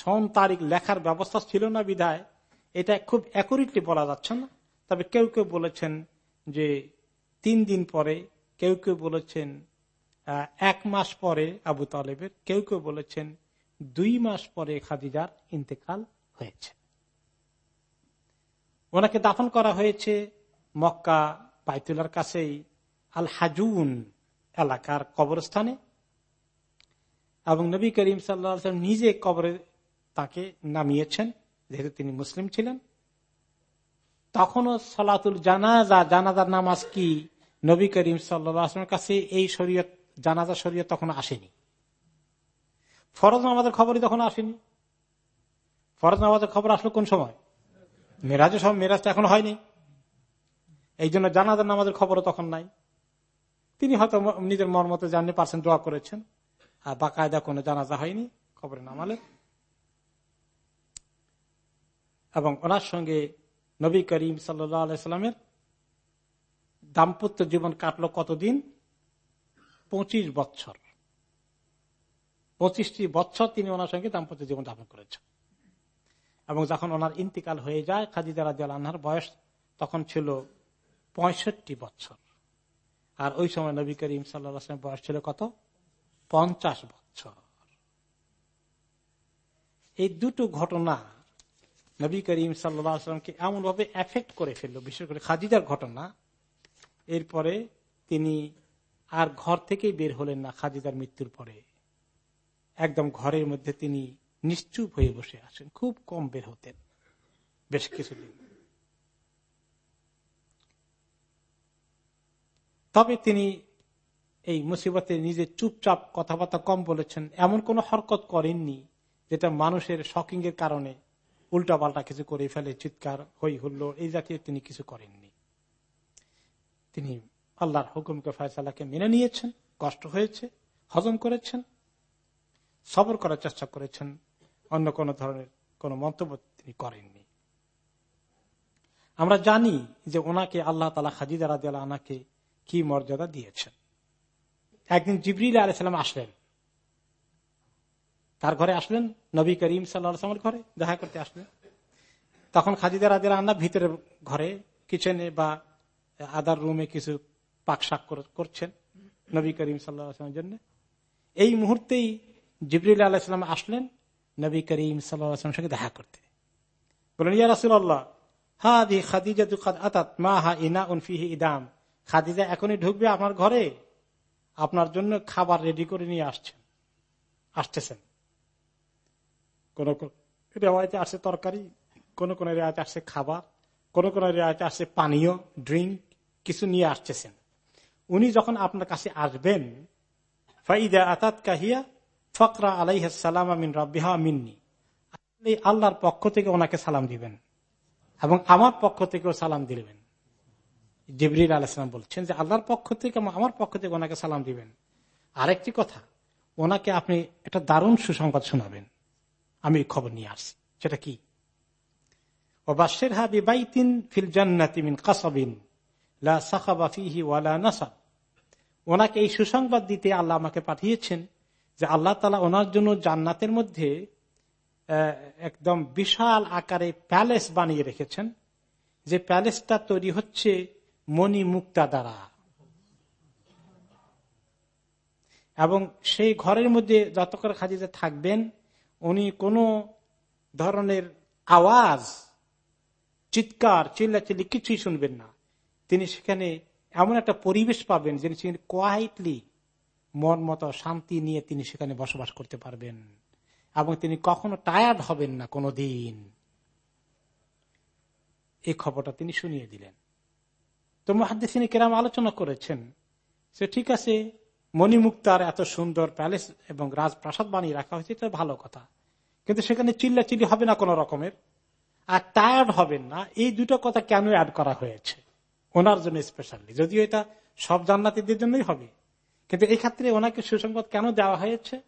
S2: সন তারিখ লেখার ব্যবস্থা ছিল না বিধায়। এটা খুব অ্যাকুরেটলি বলা যাচ্ছে না। তবে কেউ কেউ বলেছেন যে তিন দিন পরে, কেউ কেউ বলেছেন এক মাস পরে আবু তালেবের। কেউ কেউ বলেছেন দুই মাস পরে খাদিজার ইন্তেকাল হয়েছে। ওনাকে দাফন করা হয়েছে মক্কা বাইতুলার কাছেই আল হাজুন এলাকার কবরস্থানে এবং নবী করিম সাল্লা নিজে কবরে তাকে নামিয়েছেন, যেহেতু তিনি মুসলিম ছিলেন। তখনও সলাতুল জানাজা, জানাজার নামাজ কি নবী করিম সাল্লামের কাছে এই শরীয়ত, জানাজা শরীয়ত তখন আসেনি। ফরজ নামাজের খবরই তখন আসেনি। ফরজ নামাজের খবর আসলো কোন সময়? মেরাজের সব মেরাজটা এখন হয়নি। এই জন্য জানাজার নামাজের খবরও তখন নাই। তিনি হয়তো নিজের মন মতো জানতে পারছেন দোয়া করেছেন। আর বাকায়দা কোনো জানাজা হয়নি, খবরে নামালে। এবং ওনার সঙ্গে নবী করিম সাল্লামের দাম্পত্য জীবন কাটলো কতদিন? পঁচিশ বছর। পঁচিশটি বছর তিনি ওনার সঙ্গে দাম্পত্য জীবন যাপন করেছেন। এবং যখন ওনার ইন্তিকাল হয়ে যায়, খাদিজা রাজিয়াল আল্লাহর বয়স তখন ছিল পঁয়ষট্টি বছর। আর ওই সময় নবী করিম সাল্লামের বয়স ছিল কত? পঞ্চাশ বছর। এই দুটো ঘটনা নবী করিম সাল্লামকে এমন ভাবে এফেক্ট করে ফেলল, বিশেষ করে খাদিজার ঘটনা। এরপরে তিনি আর ঘর থেকেই বের হলেন না খাদিজার মৃত্যুর পরে। একদম ঘরের মধ্যে তিনি নিশ্চুপ হয়ে বসে আছেন। খুব কম বের হতেন। বেশ কিছুদিন। তবে তিনি এই মুসিবতে নিজে চুপচাপ কথাবার্তা কম বলেছেন। এমন কোন হরকত করেননি যেটা মানুষের শকিং এর কারণে উল্টাপাল্টা কিছু করে ফেলে, চিৎকার হই হুল্লো এই জাতীয় তিনি কিছু করেননি। তিনি আল্লাহর হুকুমকে, ফয়সালাকে মেনে নিয়েছেন, কষ্ট হয়েছে, হজম করেছেন। সবর করার চেষ্টা করেছেন। অন্য কোন ধরনের কোন মন্তব্য তিনি করেননি। আমরা জানি যে ওনাকে আল্লাহ তালা খাজিদা রাজি আনাকে কি মর্যাদা দিয়েছেন। একদিন জিবরিল আলাইসাল্লাম আসলেন। তার ঘরে আসলেন, নবী করিম সাল্লামের ঘরে দেখা করতে আসলেন। তখন খাজিদা রাজের আন্না ভিতরে ঘরে কিচেনে বা আদার রুমে কিছু পাকশাক করছেন নবী করিম সাল্লামের জন্য। এই মুহূর্তেই জিবরিল আলাহিসাম আসলেন, নবী করিম সাল্লামের সঙ্গে দেখা করতে। বলেন ইয়া রাসুল্লাহ হা দি খাদিজা মা হা ইনা উনফিহি ইদাম। খাদিজা এখনই ঢুকবে আমার ঘরে, আপনার জন্য খাবার রেডি করে নিয়ে আসছেন, আসতেছেন। কোন রেওয়ায়তে আসে তরকারি, কোন কোন রেওয়ায়তে আসছে খাবার, কোন কোন রেওয়ায়তে আসছে পানীয় ড্রিঙ্ক কিছু নিয়ে আসতেছেন। উনি যখন আপনার কাছে আসবেন, ফাইদা আতাত কাহিয়া ফকরা আলাইহালাম আমিন রব্বিহা মিন্নি। আল্লাহর পক্ষ থেকে ওনাকে সালাম দিবেন এবং আমার পক্ষ থেকেও সালাম দিবেন। জিবরিল আলাইসালাম বলছেন যে আল্লাহর পক্ষ থেকে আমার পক্ষ থেকে ওনাকে সালাম দিবেন। আরেকটি কথা, ওনাকে আপনি একটা দারুণ সুসংবাদ শোনাবেন। আমি খবর নিয়ে আসছি। সেটা কি? ও ওবাসের হাবি বাইতিন ফিল জান্নাতিমিন কাসাবিন লা ওনাকে এই সুসংবাদ দিতে আল্লাহ আমাকে পাঠিয়েছেন। যে আল্লাহ তালা ওনার জন্য জান্নাতের মধ্যে একদম বিশাল আকারে প্যালেস বানিয়ে রেখেছেন। যে প্যালেসটা তৈরি হচ্ছে মণি মুক্তা দ্বারা। এবং সেই ঘরের মধ্যে যতক্ষণ খাজিতে থাকবেন, উনি কোন ধরনের আওয়াজ, চিৎকার, চিল্লাচিল্লি কিছুই শুনবেন না। তিনি সেখানে এমন একটা পরিবেশ পাবেন যে কোয়াইটলি মন মতো শান্তি নিয়ে তিনি সেখানে বসবাস করতে পারবেন। এবং তিনি কখনো টায়ার্ড হবেন না কোনো দিন এই খবরটা তিনি শুনিয়ে দিলেন। তো মহাদিসিনী কেরাম আলোচনা করেছেন সে ঠিক আছে, মণিমুক্তার এত সুন্দর প্যালেস এবং রাজপ্রাসাদ বানিয়ে রাখা হয়েছে, এটা ভালো কথা। কিন্তু সেখানে চিল্লা চিল্লি হবে না কোন রকমের। আর টায়ার্ড হবেন না, এই দুটো কথা কেন অ্যাড করা হয়েছে? ওনার জন্য স্পেশালি যদিও এটা সব জান্নাতিদের জন্যই হবে। কিন্তু এই ক্ষেত্রে ওনাকে সুসংবাদ কেন দেওয়া হয়েছে?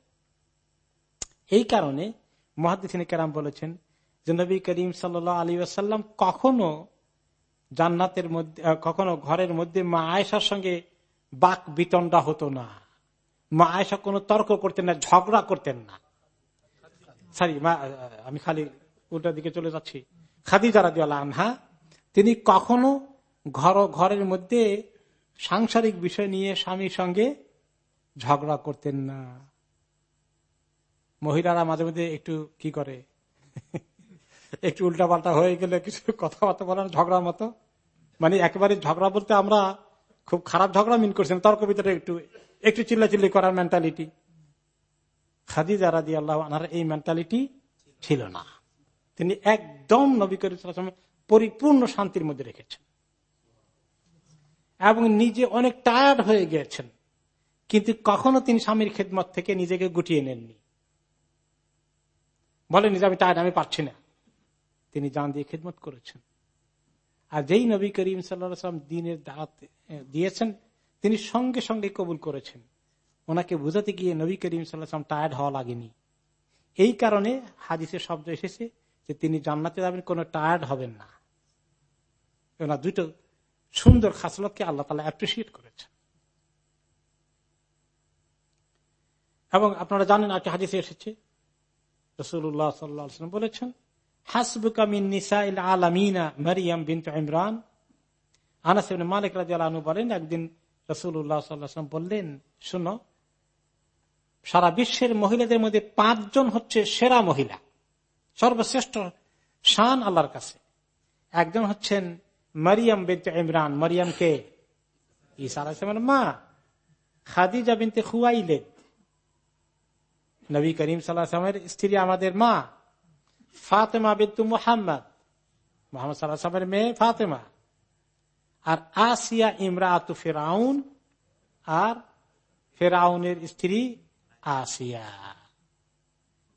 S2: এই কারণে মহাদিন কেরাম বলেছেন যে নবী করিম সাল আলী আসাল্লাম কখনো জান্নাতের মধ্যে কখনো ঘরের মধ্যে মা আয়েশার সঙ্গে বাক বিতণ্ডা হতো না। মা আয়েশা কোনো তর্ক করতেন না, ঝগড়া করতেন না। সরি মা আমি খালি উল্টার দিকে চলে যাচ্ছি। খাদিজা রাজি আনহা, তিনি কখনো ঘর, ঘরের মধ্যে সাংসারিক বিষয় নিয়ে স্বামীর সঙ্গে ঝগড়া করতেন না। মহিলারা মাঝে মধ্যে একটু কি করে? একটু উল্টা পাল্টা হয়ে গেলে কিছু কথাবার্তা বলেন ঝগড়ার মতো। মানে একেবারে ঝগড়া বলতে আমরা খুব খারাপ ঝগড়া মিন করছেন তর্ক ভিতরে একটু একটু চিল্লা চিল্লি করার মেন্টালিটি খাদিজা রাজি আল্লাহ আনার এই মেন্টালিটি ছিল না। তিনি একদম নবী করিম পরিপূর্ণ শান্তির মধ্যে রেখেছেন। এবং নিজে অনেক টায়ার্ড হয়ে গিয়েছেন। কিন্তু কখনো তিনি স্বামীর খেদমত থেকে নিজেকে গুটিয়ে নেননি। বলেন যে, আমি টায়ার্ড আমি পারছি না। তিনি জান দিয়ে খেদমত করেছেন। আর যেই নবী করিম সাল্লাম দিনের দাঁত দিয়েছেন, তিনি সঙ্গে সঙ্গে কবুল করেছেন। ওনাকে বুঝাতে গিয়ে নবী করিম সাল্লাম টায়ার্ড হওয়া লাগেনি। এই কারণে হাদিসের শব্দ এসেছে যে, তিনি জান্নাতে যাবেন, কোনো টায়ার্ড হবেন না। দুটো সুন্দর খাসলতকে আল্লাহ তালা অ্যাপ্রিসিয়েট করেছেন। এবং আপনারা জানেন একটা হাদিসে এসেছে রসুল্লাহ সাল্লাম বলেছেন ইমরান। বলেন, একদিন বললেন সারা বিশ্বের মহিলাদের মধ্যে পাঁচজন হচ্ছে সেরা মহিলা, সর্বশ্রেষ্ঠ শান আল্লাহর কাছে। একজন হচ্ছেন মারিয়াম বেদ ইমরান। মারিয়ামকে ঈসা আলাহিসের মা। খাদিজা বিনতে খুয়াইলেদ। নবী করিম সাল্লাহামের স্ত্রী আমাদের মা, ফাতেমা বিন্তু মুহাম্মদ। মোহাম্মদ সাল্লাহামের মেয়ে ফাতেমা। আর আসিয়া ইমরা আতু ফেরাউন আর ফেরাউনের স্ত্রী আসিয়া।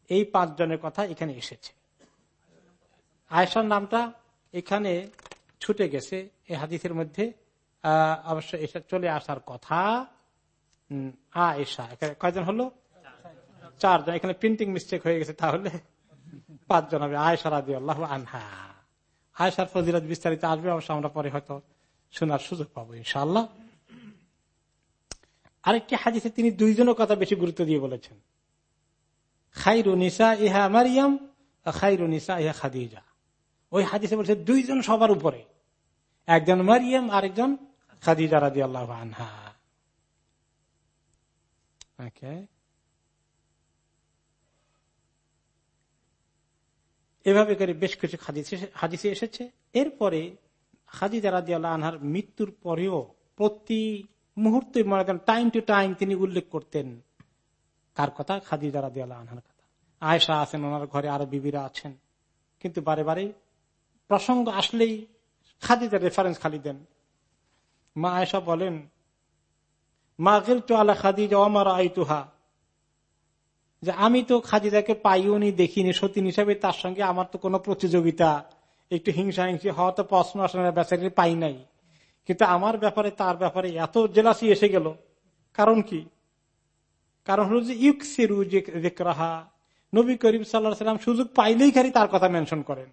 S2: এই পাঁচজনের কথা এখানে এসেছে। আয়সার নামটা এখানে ছুটে গেছে। এই হাদিসের মধ্যে অবশ্য এসে চলে আসার কথা আয়েশা। এখানে কয়জন হলো? চারজন এখানে প্রিন্টিং মিস্টেক হয়ে গেছে, তাহলে পাঁচজন হবে, আয়েশা রাজি আল্লাহ আনহা। আয়েশার ফজিলত বিস্তারিত আসবে, অবশ্য আমরা পরে হয়তো শোনার সুযোগ পাবো ইনশাল্লাহ আরেকটি হাদিসে তিনি দুইজনের কথা বেশি গুরুত্ব দিয়ে বলেছেন। খাইরু নিসা ইহা মারিয়াম খাইরু নিসা ইহা খাদিজা। ওই হাদিসে বলছে, দুইজন সবার উপরে, একজন মারিয়াম, আরেকজন খাদিজা রাজি আল্লাহ আনহা এভাবে করে বেশ কিছু হাদিসে এসেছে। এরপরে খাদিজা রাজি আনহার মৃত্যুর পরেও প্রতি মুহূর্তে মনে করেন টাইম টু টাইম তিনি উল্লেখ করতেন। কার কথা? খাদিজা রাজি আনহার কথা। আয়সা আছেন, ওনার ঘরে আরও বিবিরা আছেন। কিন্তু বারে বারে প্রসঙ্গ আসলেই খাদিজা রেফারেন্স খালি দেন। মা আয়সা বলেন, মা গেল তো আলা খাদিজা আমার আইতুহা যে আমি তো খাদিজাকে পাইও নি দেখিনি, সতীন হিসাবে তার সঙ্গে আমার তো কোনো প্রতিযোগিতা, একটু হিংসা হিংসি হওয়া তো প্রশ্ন আসলে বেচারি পাই নাই। কিন্তু আমার ব্যাপারে, তার ব্যাপারে এত জেলাসি এসে গেল। কারণ কি? কারণ হল যে ইউক সেরু রাহা নবী করিম সাল্লাহ সাল্লাম সুযোগ পাইলেই খালি তার কথা মেনশন করেন।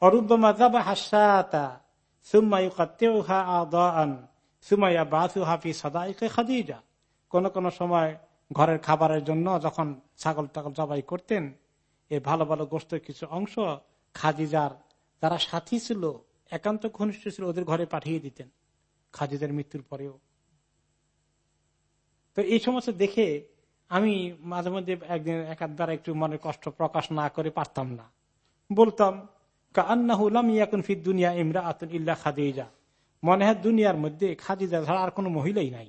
S2: অরুব্বা খাদিজা। কোন কোন সময় ঘরের খাবারের জন্য যখন ছাগল টাগল জবাই করতেন এই ভালো ভালো গোষ্ঠের কিছু অংশ খাদিজার যারা সাথী ছিল, একান্ত ঘনিষ্ঠ ছিল, ওদের ঘরে পাঠিয়ে দিতেন খাদিজার মৃত্যুর পরেও। তো এই সমস্ত দেখে আমি মাঝে মধ্যে একদিন একার দ্বারা একটু মনের কষ্ট প্রকাশ না করে পারতাম না। বলতাম দুনিয়া ইমরা আতুন ইল্লা খাদিজা। মনে হয় দুনিয়ার মধ্যে খাদিজা ছাড়া আর কোন মহিলাই নাই।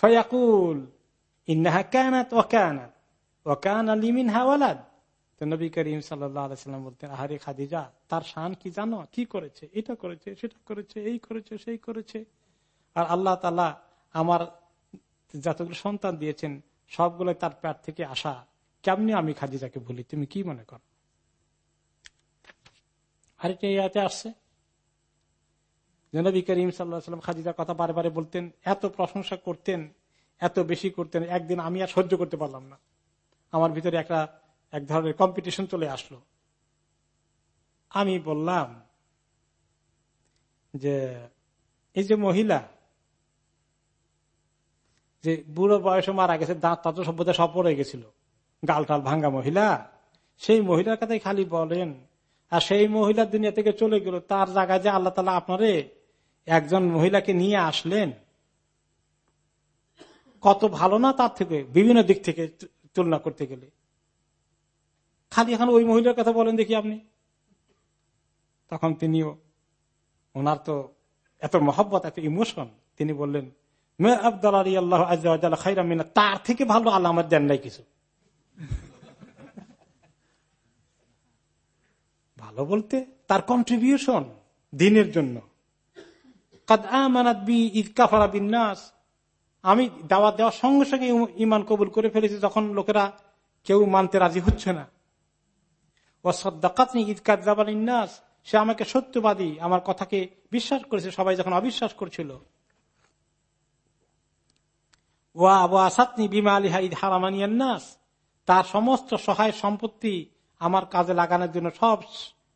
S2: ফয়াকুল ইন্নাহা কানাত ওকানাত ওকান লিমিন হাওয়ালাদ তো নবী করিম সাল্লাম বলতেন, আহারে খাদিজা, তার শান কি জানো? কি করেছে? এটা করেছে, সেটা করেছে, এই করেছে, সেই করেছে। আর আল্লাহ তালা আমার যতগুলো সন্তান দিয়েছেন সবগুলো তার প্যাট থেকে আসা। কেমনি আমি খাদিজাকে ভুলি? তুমি কি মনে করো? আরেকটা আসছে। নবী করিম সাল্লাম খাদিজার কথা বারে বলতেন, এত প্রশংসা করতেন, এত বেশি করতেন, একদিন আমি আর সহ্য করতে পারলাম না। আমার ভিতরে একটা, এক ধরনের কম্পিটিশন চলে আসলো। আমি বললাম যে, এই যে মহিলা, যে বুড়ো বয়সে মারা গেছে, দাঁত তাত সভ্যতা সব পড়ে গেছিল। গালটাল ভাঙ্গা মহিলা, সেই মহিলার কথাই খালি বলেন, আর সেই মহিলা দুনিয়া থেকে চলে গেল, তার জায়গায় যে আল্লাহ তালা আপনারে একজন মহিলাকে নিয়ে আসলেন। কত ভালো না তার থেকে, বিভিন্ন দিক থেকে তুলনা করতে গেলে। খালি এখন ওই মহিলার কথা বলেন দেখি আপনি। তখন তিনিও, ওনার তো এত মহব্বত, এত ইমোশন, তিনি বললেন, মে আব্দাল আলী আল্লাহ খাইরামিনা তার থেকে ভালো আল্লাহ আমার দেন নাই কিছু। ভালো বলতে তার কন্ট্রিবিউশন দিনের জন্য। আমি দাওয়া দেওয়ার সঙ্গে সঙ্গে ইমান কবুল করে ফেলেছি যখন লোকেরা কেউ মানতে রাজি হচ্ছে না। ও সদ্দাকাতনি ঈদকাত জাবান ইন্নাস সে আমাকে সত্যবাদী, আমার কথাকে বিশ্বাস করেছে, সবাই যখন অবিশ্বাস করছিল। ওয়া বিমা ঈদ তার সমস্ত সহায় সম্পত্তি আমার কাজে লাগানোর জন্য সব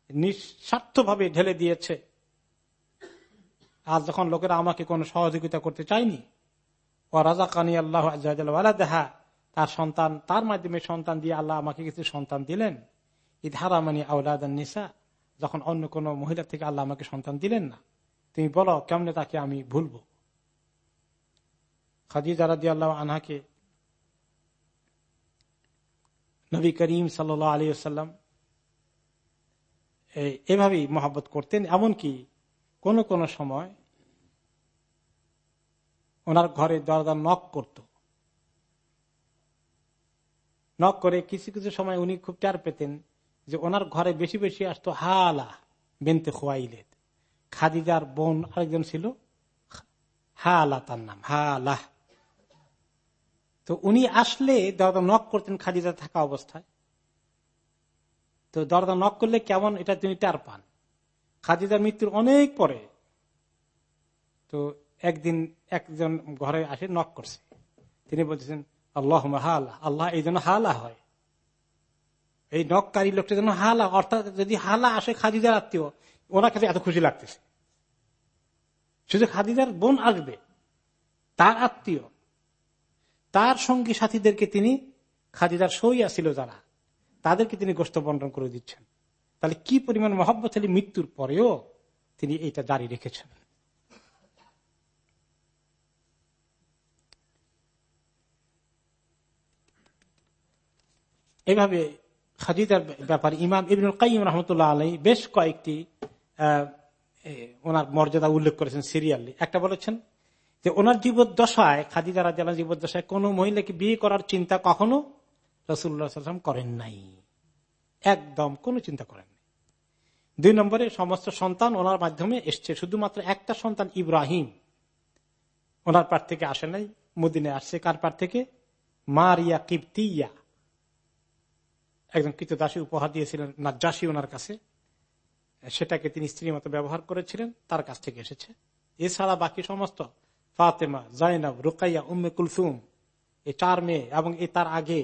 S2: নিঃস্বার্থ ভাবে ঢেলে দিয়েছে। আর যখন লোকেরা আমাকে কোনো সহযোগিতা করতে চায়নি ও রাজা কানি আল্লাহ দেহা তার সন্তান, তার মাধ্যমে সন্তান দিয়ে আল্লাহ আমাকে কিছু সন্তান দিলেন। ইধারামানি আউলাদ নিসা, যখন অন্য কোন মহিলা থেকে আল্লাহ আমাকে সন্তান দিলেন না। তুমি বলো, কেমনে তাকে আমি ভুলবো? খাদিজা রাদি আল্লাহ আনহাকে নবী করিম সাল আলী সাল্লাম এভাবেই মহাব্বত করতেন। এমনকি কোন কোন সময় ওনার ঘরে দরজা নক করত। নক করে কিছু কিছু সময় উনি খুব টের পেতেন যে ওনার ঘরে বেশি বেশি আসতো হালা বেনতে খোয়াইলেদ। খাদিজার বোন আরেকজন ছিল, হালা তার নাম, হালা। তো উনি আসলে দরজা নক করতেন খাদিজা থাকা অবস্থায়। তো দরজা নক করলে কেমন এটা তিনি টার পান। খাদিজার মৃত্যুর অনেক পরে তো একদিন একজন ঘরে আসে নক করছে। তিনি বলতেছেন আল্লাহ হালা। আল্লাহ এই জন্য হালা হয়। এই নককারী লোকটা যেন হালা, অর্থাৎ যদি হালা আসে খাদিজার আত্মীয়, ওনার কাছে এত খুশি লাগতেছে। শুধু খাদিজার বোন আসবে, তার আত্মীয়, তার সঙ্গী সাথীদেরকে তিনি খাদিজার সই আসিল যারা, তাদেরকে তিনি গোষ্ঠ বন্টন করে দিচ্ছেন। তাহলে কি পরিমাণ মহব্বত আলী মৃত্যুর পরেও তিনি এটা জারি রেখেছেন? এভাবে খাদিজার ব্যাপারে ইমাম ইবনুল কাইম রহমতুল্লাহ আলাই বেশ কয়েকটি ওনার মর্যাদা উল্লেখ করেছেন সিরিয়ালি। একটা বলেছেন যে ওনার জীবদ্দশায়, খাদিজা রাজা জীবদ্দশায় কোন মহিলাকে বিয়ে করার চিন্তা কখনো রসুল্লাহাম করেন নাই। একদম কোনো চিন্তা করেন দুই নম্বরে সমস্ত সন্তান ওনার মাধ্যমে এসছে। শুধুমাত্র একটা সন্তান ইব্রাহিম। ওনার পার থেকে আসে নাই মদিনে আসছে। কার পার থেকে? মারিয়া কিপ্তিয়া একজন কৃতদাসী উপহার দিয়েছিলেন নাজ্জাসী ওনার কাছে। সেটাকে তিনি স্ত্রীর মতো ব্যবহার করেছিলেন, তার কাছ থেকে এসেছে। এছাড়া বাকি সমস্ত ফাতেমা, জাইনাব, রুকাইয়া, উম্মে কুলসুম, এই চার মেয়ে এবং এই তার আগে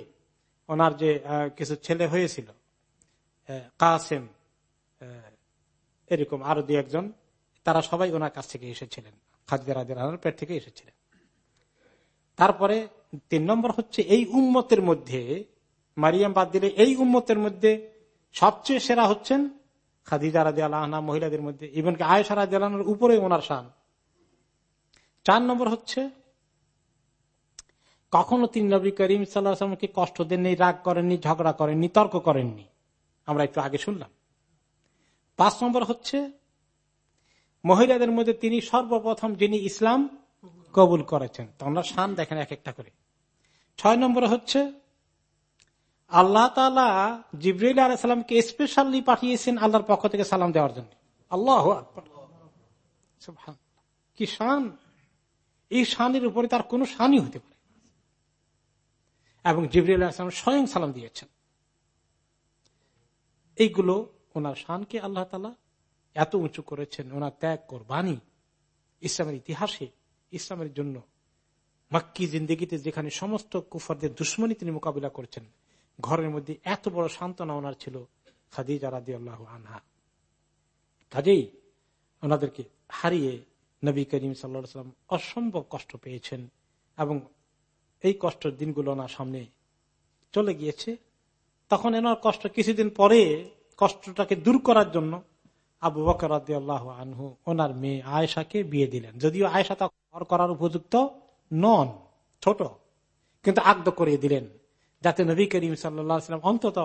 S2: ওনার যে কিছু ছেলে হয়েছিল কাসেম এরকম আরও দু একজন, তারা সবাই ওনার কাছ থেকে এসেছিলেন খাদিদার পেট থেকে এসেছিলেন। তারপরে তিন নম্বর হচ্ছে এই উম্মতের মধ্যে, মারিয়াম বাদ দিলে এই উম্মতের মধ্যে সবচেয়ে সেরা হচ্ছেন খাদিজা রাজি আল্লাহনা মহিলাদের মধ্যে ইভেনকি আয়সা রাজি আল্লাহর উপরে ওনার শান। চার নম্বর হচ্ছে, কখনো তিন নবী করিম সাল্লাহামকে কষ্ট দেননি, রাগ করেননি, ঝগড়া করেননি, তর্ক করেননি। আমরা একটু আগে শুনলাম। পাঁচ নম্বর হচ্ছে, মহিলাদের মধ্যে তিনি সর্বপ্রথম যিনি ইসলাম কবুল করেছেন, তো আমরা শান দেখেন এক একটা করে। ছয় নম্বর হচ্ছে, আল্লাহ তালা জিব্রাইল আলাইসালামকে স্পেশালি পাঠিয়েছেন আল্লাহর পক্ষ থেকে সালাম দেওয়ার জন্য। আল্লাহ কি শান? এই শানের উপরে তার কোন শানই হতে পারে। এবং জিবরিল আসলাম স্বয়ং সালাম দিয়েছেন। এইগুলো ওনার শানকে আল্লাহ তালা এত উঁচু করেছেন, ওনার ত্যাগ, কোরবানি ইসলামের ইতিহাসে, ইসলামের জন্য। মাক্কি জিন্দিগিতে যেখানে সমস্ত কুফরদের দুশ্মনী তিনি মোকাবিলা করছেন, ঘরের মধ্যে এত বড় সান্ত্বনা ওনার ছিল, খাদিজা রাদি আল্লাহ আনহা। কাজেই ওনাদেরকে হারিয়ে নবী করিম সাল্লাম অসম্ভব কষ্ট পেয়েছেন এবং এই কষ্টের দিনগুলো ওনার সামনে চলে গিয়েছে। তখন এনার কষ্ট কিছুদিন পরে কষ্টটাকে দূর করার জন্য আবু বকর আল্লাহ আনহু ওনার মেয়ে আয়েশাকে বিয়ে দিলেন। যদিও আয়েশা তা ঘর করার উপযুক্ত নন, ছোট, কিন্তু আগ্দ করে দিলেন, যাতে নবী করিম সাল্লাম অন্তত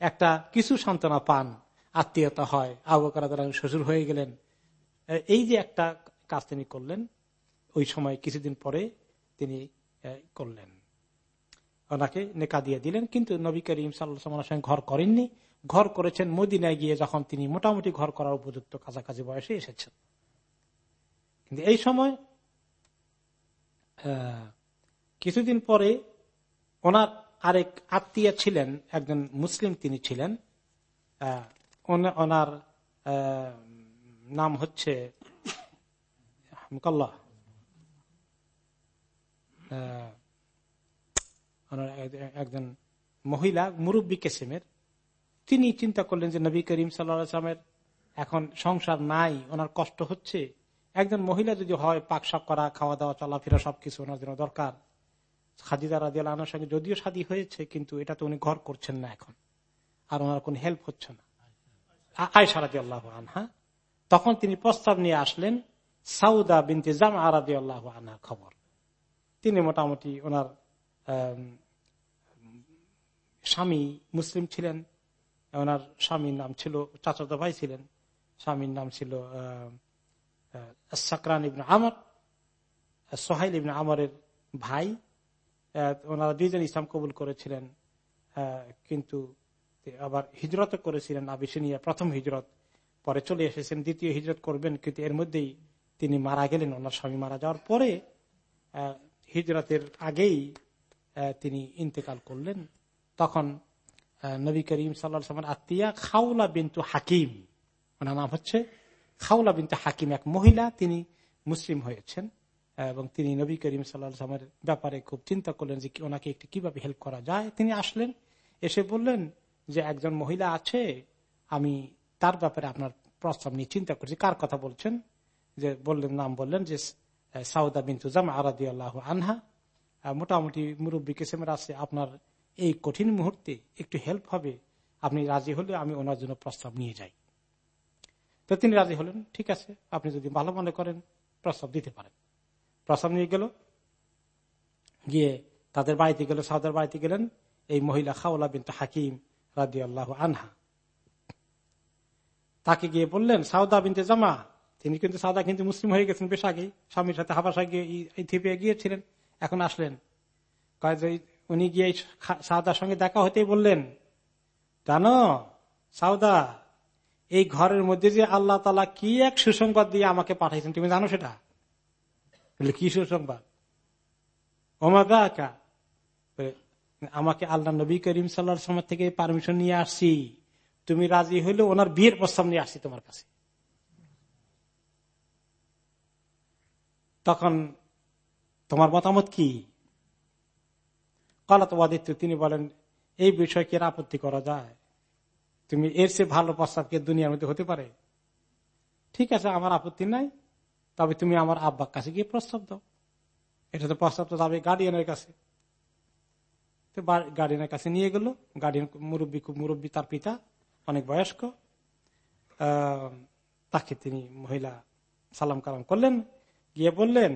S2: একটা কিছু সান্ত্বনা পান, আত্মীয়তা হয়। আবু বকর শ্বশুর হয়ে গেলেন। এই যে একটা কাজ তিনি করলেন, ওই সময় কিছুদিন পরে তিনি করলেন। ওনাকে নেকা দিয়ে দিলেন, কিন্তু নবী করিম সাল্লামের সঙ্গে ঘর করেননি। ঘর করেছেন মদিনায় গিয়ে যখন তিনি মোটামুটি ঘর করার উপযুক্ত কাছাকাছি বয়সে এসেছেন। কিন্তু এই সময় কিছুদিন পরে ওনার আরেক আত্মীয় ছিলেন, একজন মুসলিম তিনি ছিলেন। ওনার নাম হচ্ছে একজন মহিলা, মুরব্বী কেসেমের। তিনি চিন্তা করলেন যে নবী করিম সাল্লামের এখন সংসার নাই, ওনার কষ্ট হচ্ছে। একজন মহিলা যদি হয় পাকশাক করা, খাওয়া দাওয়া, চলাফেরা সবকিছু ওনার জন্য দরকার। খাদিদা রাজি আল্লাহর সঙ্গে যদিও শাদী হয়েছে, কিন্তু এটা তো উনি ঘর করছেন না এখন। আর ওনার কোন হেল্প হচ্ছে না। আয়সা রাজি আল্লাহ আনহা, তখন তিনি প্রস্তাব নিয়ে আসলেন, সাউদা বিনতে জাম আরাদি আল্লাহ আনার খবর। তিনি মোটামুটি ওনার স্বামী মুসলিম ছিলেন। ওনার স্বামীর নাম ছিল, চাচাতো ভাই ছিলেন, স্বামীর নাম ছিল সাকরান ইবন আমর সোহাইল ইবিন আমরের ভাই ওনারা দুইজন ইসলাম কবুল করেছিলেন কিন্তু আবার হিজরত করেছিলেন আবিসিনিয়া, প্রথম হিজরত। পরে চলে এসেছেন, দ্বিতীয় হিজরত করবেন, কিন্তু এর মধ্যেই তিনি মারা গেলেন, ওনার স্বামী মারা যাওয়ার পরে হিজরতের আগেই তিনি ইন্তেকাল করলেন। তখন নবী করিম সাল্লামের আত্মীয়া খাউলা বিন্তু হাকিম। ওনার নাম হচ্ছে খাওলা বিন্তু হাকিম, এক মহিলা। তিনি মুসলিম হয়েছেন এবং তিনি নবী করিম সাল্লামের ব্যাপারে খুব চিন্তা করলেন যে ওনাকে একটি কীভাবে হেল্প করা যায়। তিনি আসলেন, এসে বললেন যে একজন মহিলা আছে, আমি তার ব্যাপারে আপনার প্রস্তাব নিয়ে চিন্তা করছি। কার কথা বলছেন? যে বললেন, নাম বললেন যে সাউদা বিন্তু জামা আরাদি আল্লাহ আনহা মোটামুটি মুরব্বী কিসেমের আছে, আপনার এই কঠিন মুহূর্তে একটু হেল্প হবে আপনি রাজি হলে আমি ওনার জন্য প্রস্তাব নিয়ে যাই তো তিনি রাজি হলেন ঠিক আছে আপনি যদি ভালো মনে করেন প্রস্তাব দিতে পারেন প্রস্তাব নিয়ে গেল গিয়ে তাদের বাড়িতে গেল সাউদার বাড়িতে গেলেন এই মহিলা খাওলা বিন্তু হাকিম রাজি আল্লাহ আনহা তাকে গিয়ে বললেন সাউদা বিনতে জামা তিনি কিন্তু সাউদা কিন্তু মুসলিম হয়ে গেছেন বেশ আগে স্বামীর সাথে হাবাসা গিয়ে ইথিওপিয়া গিয়েছিলেন এখন আসলেন উনি গিয়ে সাউদার সঙ্গে দেখা হতেই বললেন, জানো, সাউদা, এই ঘরের মধ্যে যে আল্লাহ তালা কি এক সুসংবাদ দিয়ে আমাকে পাঠাইছেন তুমি জানো সেটা? কি সুসংবাদ? ওমাদা একা আমাকে আল্লাহ নবী করিম সাল্লা সময় থেকে পারমিশন নিয়ে আসছি। তুমি রাজি হইলে ওনার বিয়ের প্রস্তাব নিয়ে আসছি তোমার কাছে। তখন তোমার মতামত কি? কলাতবাদিত্য তিনি বলেন, এই বিষয়ে কি আপত্তি করা যায়? তুমি এর চেয়ে ভালো প্রস্তাব কে দুনিয়ার মধ্যে হতে পারে? ঠিক আছে, আমার আপত্তি নাই, তবে তুমি আমার আব্বার কাছে গিয়ে প্রস্তাব দাও। এটা তো প্রস্তাব তো যাবে গার্ডিয়ানের কাছে। গার্ডিয়ানের কাছে নিয়ে গেল। গার্ডিয়ান মুরব্বী মুরব্বী, তার পিতা অনেক বয়স্ক। তাকে তিনি মহিলা সালাম কালাম করলেন। গিয়ে বললেন,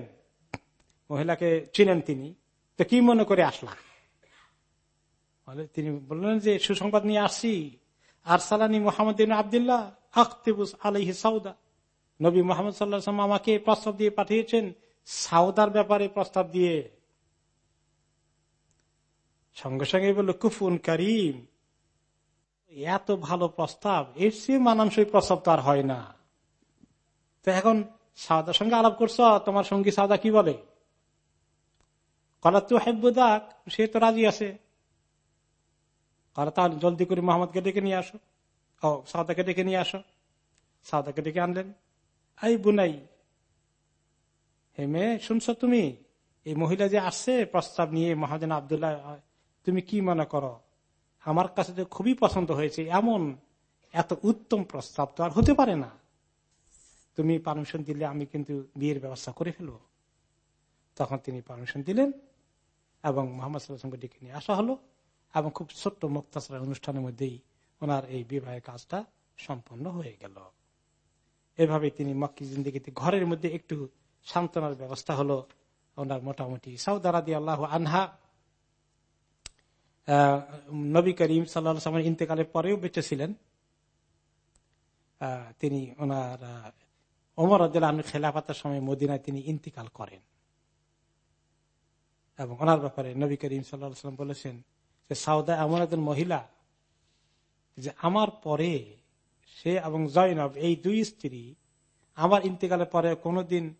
S2: মহিলাকে চিনেন তিনি। তো কি মনে করে আসলা তিনি বললেন যে সুসংবাদ নিয়ে আসছি। আর সালানি মোহাম্মদ আবদুল্লাহ, আখতেবুস আলহি সাউদা। নবী মোহাম্মদ সাল্লাহ আমাকে প্রস্তাব দিয়ে পাঠিয়েছেন, সাউদার ব্যাপারে প্রস্তাব দিয়ে। সঙ্গে সঙ্গে বলল, কুফুন করিম, এত ভালো প্রস্তাব, এর চেয়ে মানানসই প্রস্তাব তো আর হয় না। তো এখন সাউদার সঙ্গে আলাপ করছ, তোমার সঙ্গী সাউদা কি বলে? কলা তো হেব্বুদাক সে তো রাজি আছে। কলা তাহলে জলদি করে মোহাম্মদকে ডেকে নিয়ে আসো। ও সাউদাকে ডেকে নিয়ে আসো। সাউদাকে ডেকে আনলেন। এই বুনাই, হে মেয়ে, শুনছো তুমি? এই মহিলা যে আসছে প্রস্তাব নিয়ে মহাজন আবদুল্লাহ, তুমি কি মনে করো? আমার কাছে তো খুবই পছন্দ হয়েছে, এমন এত উত্তম প্রস্তাব তো আর হতে পারে না। তুমি পারমিশন দিলে আমি কিন্তু বিয়ের ব্যবস্থা করে ফেলব। তখন তিনি পারমিশন দিলেন এবং মোহাম্মদ সাল্লামকে ডেকে নিয়ে আসা হলো। এবং খুব ছোট্ট মুক্তাসরা অনুষ্ঠানের মধ্যেই ওনার এই বিবাহের কাজটা সম্পন্ন হয়ে গেল। এভাবে তিনি মক্কি জিন্দিগিতে ঘরের মধ্যে একটু সান্ত্বনার ব্যবস্থা হলো ওনার মোটামুটি। সাউদারাদি আল্লাহ আনহা নবী করিম সাল্লা ইন্তেকালের পরেও বেঁচে ছিলেন। তিনি ওনার ওমর আদুল্লাহ খেলাফাতের সময় মদিনায় তিনি ইন্তিকাল করেন। এবং ওনার ব্যাপারে নবী করিম সাল্লাম বলেছেন যে সাউদা এমন একজন মহিলা যে আমার পরে সে এবং জয়নব, এই দুই স্ত্রী আমার ইন্তেকালের পরে কোনোদিন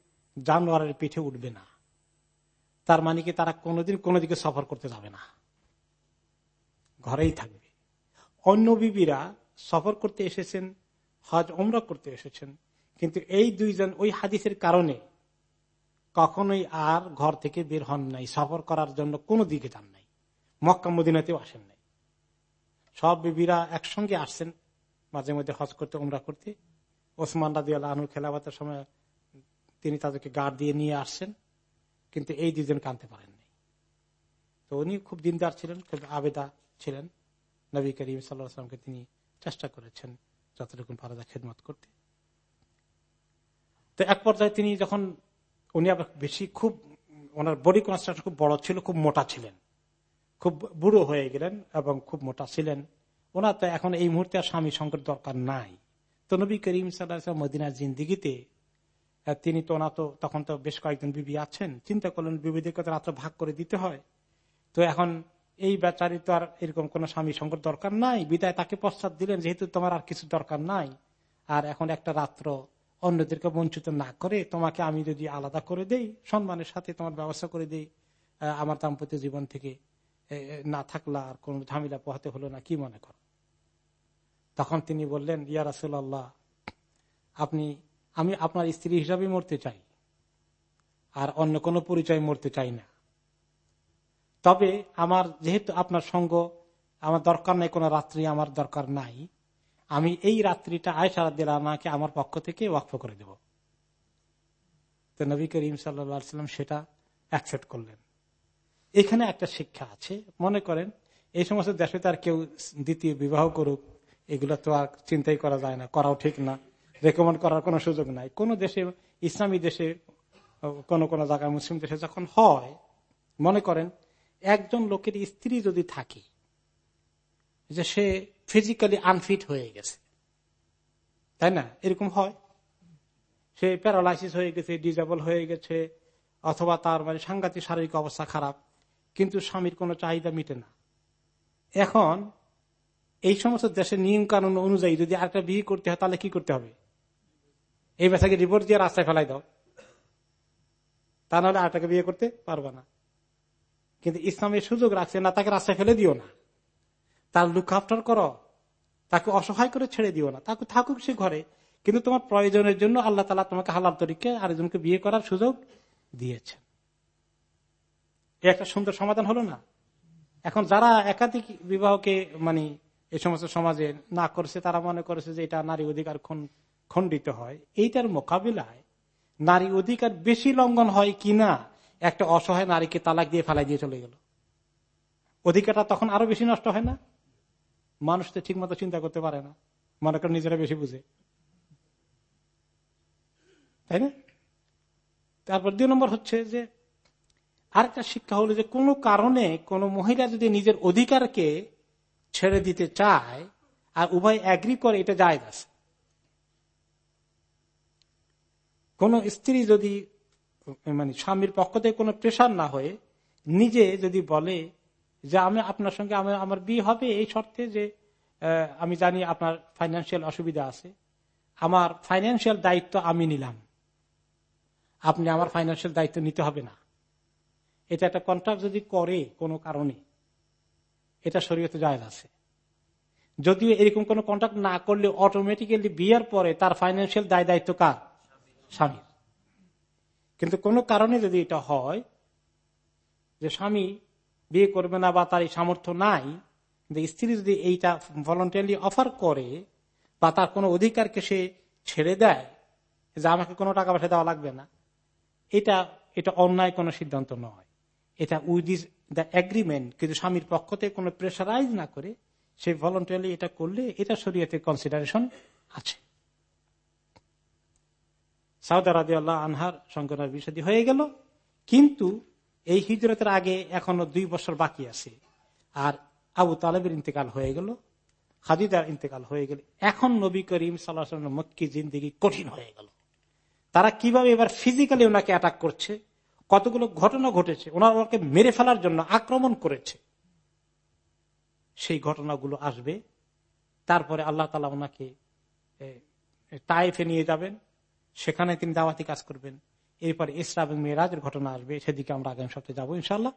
S2: জানোয়ারের পিঠে উঠবে না। তার মানে কি তারা কোনোদিন কোনো দিকে সফর করতে যাবে না? ঘরেই থাকবে। অন্য বিবিরা সফর করতে এসেছেন, হজ ওমরা করতে এসেছেন, কিন্তু এই দুইজন ওই হাদিসের কারণে কখনোই আর ঘর থেকে বের হন নাই। সফর করার জন্য কোনো দিকে যান মক্কা মদিনাতেও আসেন নাই। সব বিবিরা একসঙ্গে আসছেন, মাঝে মধ্যে হজ করতে ওমরা করতে। ওসমান রাজি আল্লাহ খেলাবাতের সময় তিনি তাদেরকে গার্ড দিয়ে নিয়ে আসছেন, কিন্তু এই দুজন কানতে পারেননি তো উনি খুব দিনদার ছিলেন, খুব আবেদা ছিলেন। নবী করিম সাল্লামকে তিনি চেষ্টা করেছেন যতটুকু পারদা খেদমত করতে। তো এক পর্যায়ে তিনি যখন উনি আবার বেশি খুব, ওনার বডি কনস্ট্রাকশন খুব বড় ছিল, খুব মোটা ছিলেন। খুব বুড়ো হয়ে গেলেন এবং খুব মোটা ছিলেন। ওনার তো এখন এই মুহূর্তে আর স্বামী সংকট দরকার নাই। তো নবী করিম সাল্লাহ মদিনার জিন্দিগিতে তিনি তো না তো তখন তো বেশ কয়েকজন বিবি আছেন। চিন্তা করলেন বিবিদেরকে তো রাত্র ভাগ করে দিতে হয়। তো এখন এই বেচারি তো আর এরকম কোন স্বামী সংকট দরকার নাই। বিদায় তাকে পশ্চাৎ দিলেন, যেহেতু তোমার আর কিছু দরকার নাই, আর এখন একটা রাত্র অন্যদেরকে বঞ্চিত না করে তোমাকে আমি যদি আলাদা করে দেই, সম্মানের সাথে তোমার ব্যবস্থা করে দেই আমার দাম্পত্য জীবন থেকে না থাকলা আর কোন ঝামেলা পোহাতে হলো না, কি মনে করো? তখন তিনি বললেন, ইয়া রাসুল্লাহ আপনি, আমি আপনার স্ত্রী হিসাবে মরতে চাই, আর অন্য কোনো পরিচয় মরতে চাই না। তবে আমার, যেহেতু আপনার সঙ্গ, আমার দরকার নাই, কোনো রাত্রি আমার দরকার নাই, আমি এই রাত্রিটা আয়সারা দিলামাকে আমার পক্ষ থেকে ওয়াকফ করে দেব। তো নবী করিম সাল্লাম সেটা অ্যাকসেপ্ট করলেন। এখানে একটা শিক্ষা আছে। মনে করেন, এই সমস্ত দেশে তার কেউ দ্বিতীয় বিবাহ করুক, এগুলো তো আর চিন্তাই করা যায় না, করাও ঠিক না রেকমেন্ড করার কোনো সুযোগ নাই। কোন দেশে, ইসলামী দেশে, কোন কোন জায়গায় মুসলিম দেশে যখন হয়, মনে করেন, একজন লোকের স্ত্রী যদি থাকে, যে সে ফিজিক্যালি আনফিট হয়ে গেছে, তাই না? এরকম হয়? সে প্যারালাইসিস হয়ে গেছে ডিজেবল হয়ে গেছে, অথবা তার মানে সাংঘাতিক শারীরিক অবস্থা খারাপ কিন্তু স্বামীর কোনো চাহিদা মিটে না। এখন, এই সমস্ত দেশের নিয়ম কানুন অনুযায়ী যদি আরেকটা বিয়ে করতে হয়, তাহলে কি করতে হবে? এই বেচাকে রিপোর্ট দিয়ে রাস্তায় ফেলাই দাও। তা নাহলে আরেকটাকে বিয়ে করতে পারবে না। কিন্তু ইসলামের সুযোগ রাখছে না, তাকে রাস্তায় ফেলে দিও না। তার লুক আফটার করো। তাকে অসহায় করে ছেড়ে দিও না। তাকে থাকুক সে ঘরে। কিন্তু তোমার প্রয়োজনের জন্য আল্লাহ তালা তোমাকে হালাল তরিকে আরেকজনকে বিয়ে করার সুযোগ দিয়েছেন। একটা সুন্দর সমাধান হলো না? এখন যারা একাধিক বিবাহকে মানে এই সমস্ত সমাজে না করেছে, তারা মনে করেছে যে এটা নারী অধিকার খণ্ডিত হয়। এইটার মোকাবিলায় নারী অধিকার বেশি লঙ্ঘন হয় কিনা একটা অসহায় নারীকে তালাক দিয়ে ফেলাই দিয়ে চলে গেল। অধিকারটা তখন আরও বেশি নষ্ট হয় না? মানুষ তো ঠিক মতো চিন্তা করতে পারে না। মনে করেন নিজেরা বেশি বুঝে। তাই না? তারপর দুই নম্বর হচ্ছে যে আরেকটা শিক্ষা হলো যে কোনো কারণে কোন মহিলা যদি নিজের অধিকারকে ছেড়ে দিতে চায়, আর উভয় অ্যাগ্রি করে, এটা যায় আছে। কোন স্ত্রী যদি মানে স্বামীর পক্ষ থেকে কোনো প্রেশার না হয়ে নিজে যদি বলে যে আমি আপনার সঙ্গে আমার বিয়ে হবে এই শর্তে যে আমি জানি আপনার ফাইন্যান্সিয়াল অসুবিধা আছে, আমার ফাইন্যান্সিয়াল দায়িত্ব আমি নিলাম। আপনি আমার ফাইন্যান্সিয়াল দায়িত্ব নিতে হবে না। এটা একটা কন্ট্রাক্ট যদি করে কোনো কারণে, এটা শরীয়তে জায়গা আছে। যদিও এরকম কোন কন্ট্রাক্ট না করলে অটোমেটিক্যালি বিয়ের পরে তার ফাইন্যান্সিয়াল দায় দায়িত্ব কার? স্বামীর। কিন্তু কোনো কারণে যদি এটা হয়, যে স্বামী বিয়ে করবে না বা তার এই সামর্থ্য নাই কিন্তু স্ত্রী যদি এইটা ভলেন্টারি অফার করে বা তার কোনো অধিকারকে সে ছেড়ে দেয়, যে আমাকে কোনো টাকা পয়সা দেওয়া লাগবে না, এটা এটা অন্যায় কোনো সিদ্ধান্ত নয়। এটা উইথ ইস দ্য এগ্রিমেন্ট, কিন্তু স্বামীর পক্ষ থেকে কোনো প্রেশারাইজ না করে সে ভলেন্টারি এটা করলে এটা শরীয়তে কনসিডারেশন আছে। সাউদা রাজি আল্লাহ আনহার সংকনার বিষয় হয়ে গেল, কিন্তু এই হিজরতের আগে এখনও দুই বছর বাকি আছে। আর আবু তালেবের ইন্তেকাল হয়ে গেল খাদিদার ইন্তেকাল হয়ে গেল। এখন নবী করিম সাল্লাহ মক্কি জিন্দিগি কঠিন হয়ে গেল। তারা কীভাবে এবার ফিজিক্যালি ওনাকে অ্যাটাক করছে? কতগুলো ঘটনা ঘটেছে, ওনারা মেরে ফেলার জন্য আক্রমণ করেছে। সেই ঘটনাগুলো আসবে, তারপরে আল্লাহ তালা ওনাকে তাইফে নিয়ে যাবেন, সেখানে তিনি দাওয়াতি কাজ করবেন। এরপর ইসরা এবং মেয়েরাজের ঘটনা আসবে, সেদিকে আমরা আগামী সপ্তাহে যাব ইনশাল্লাহ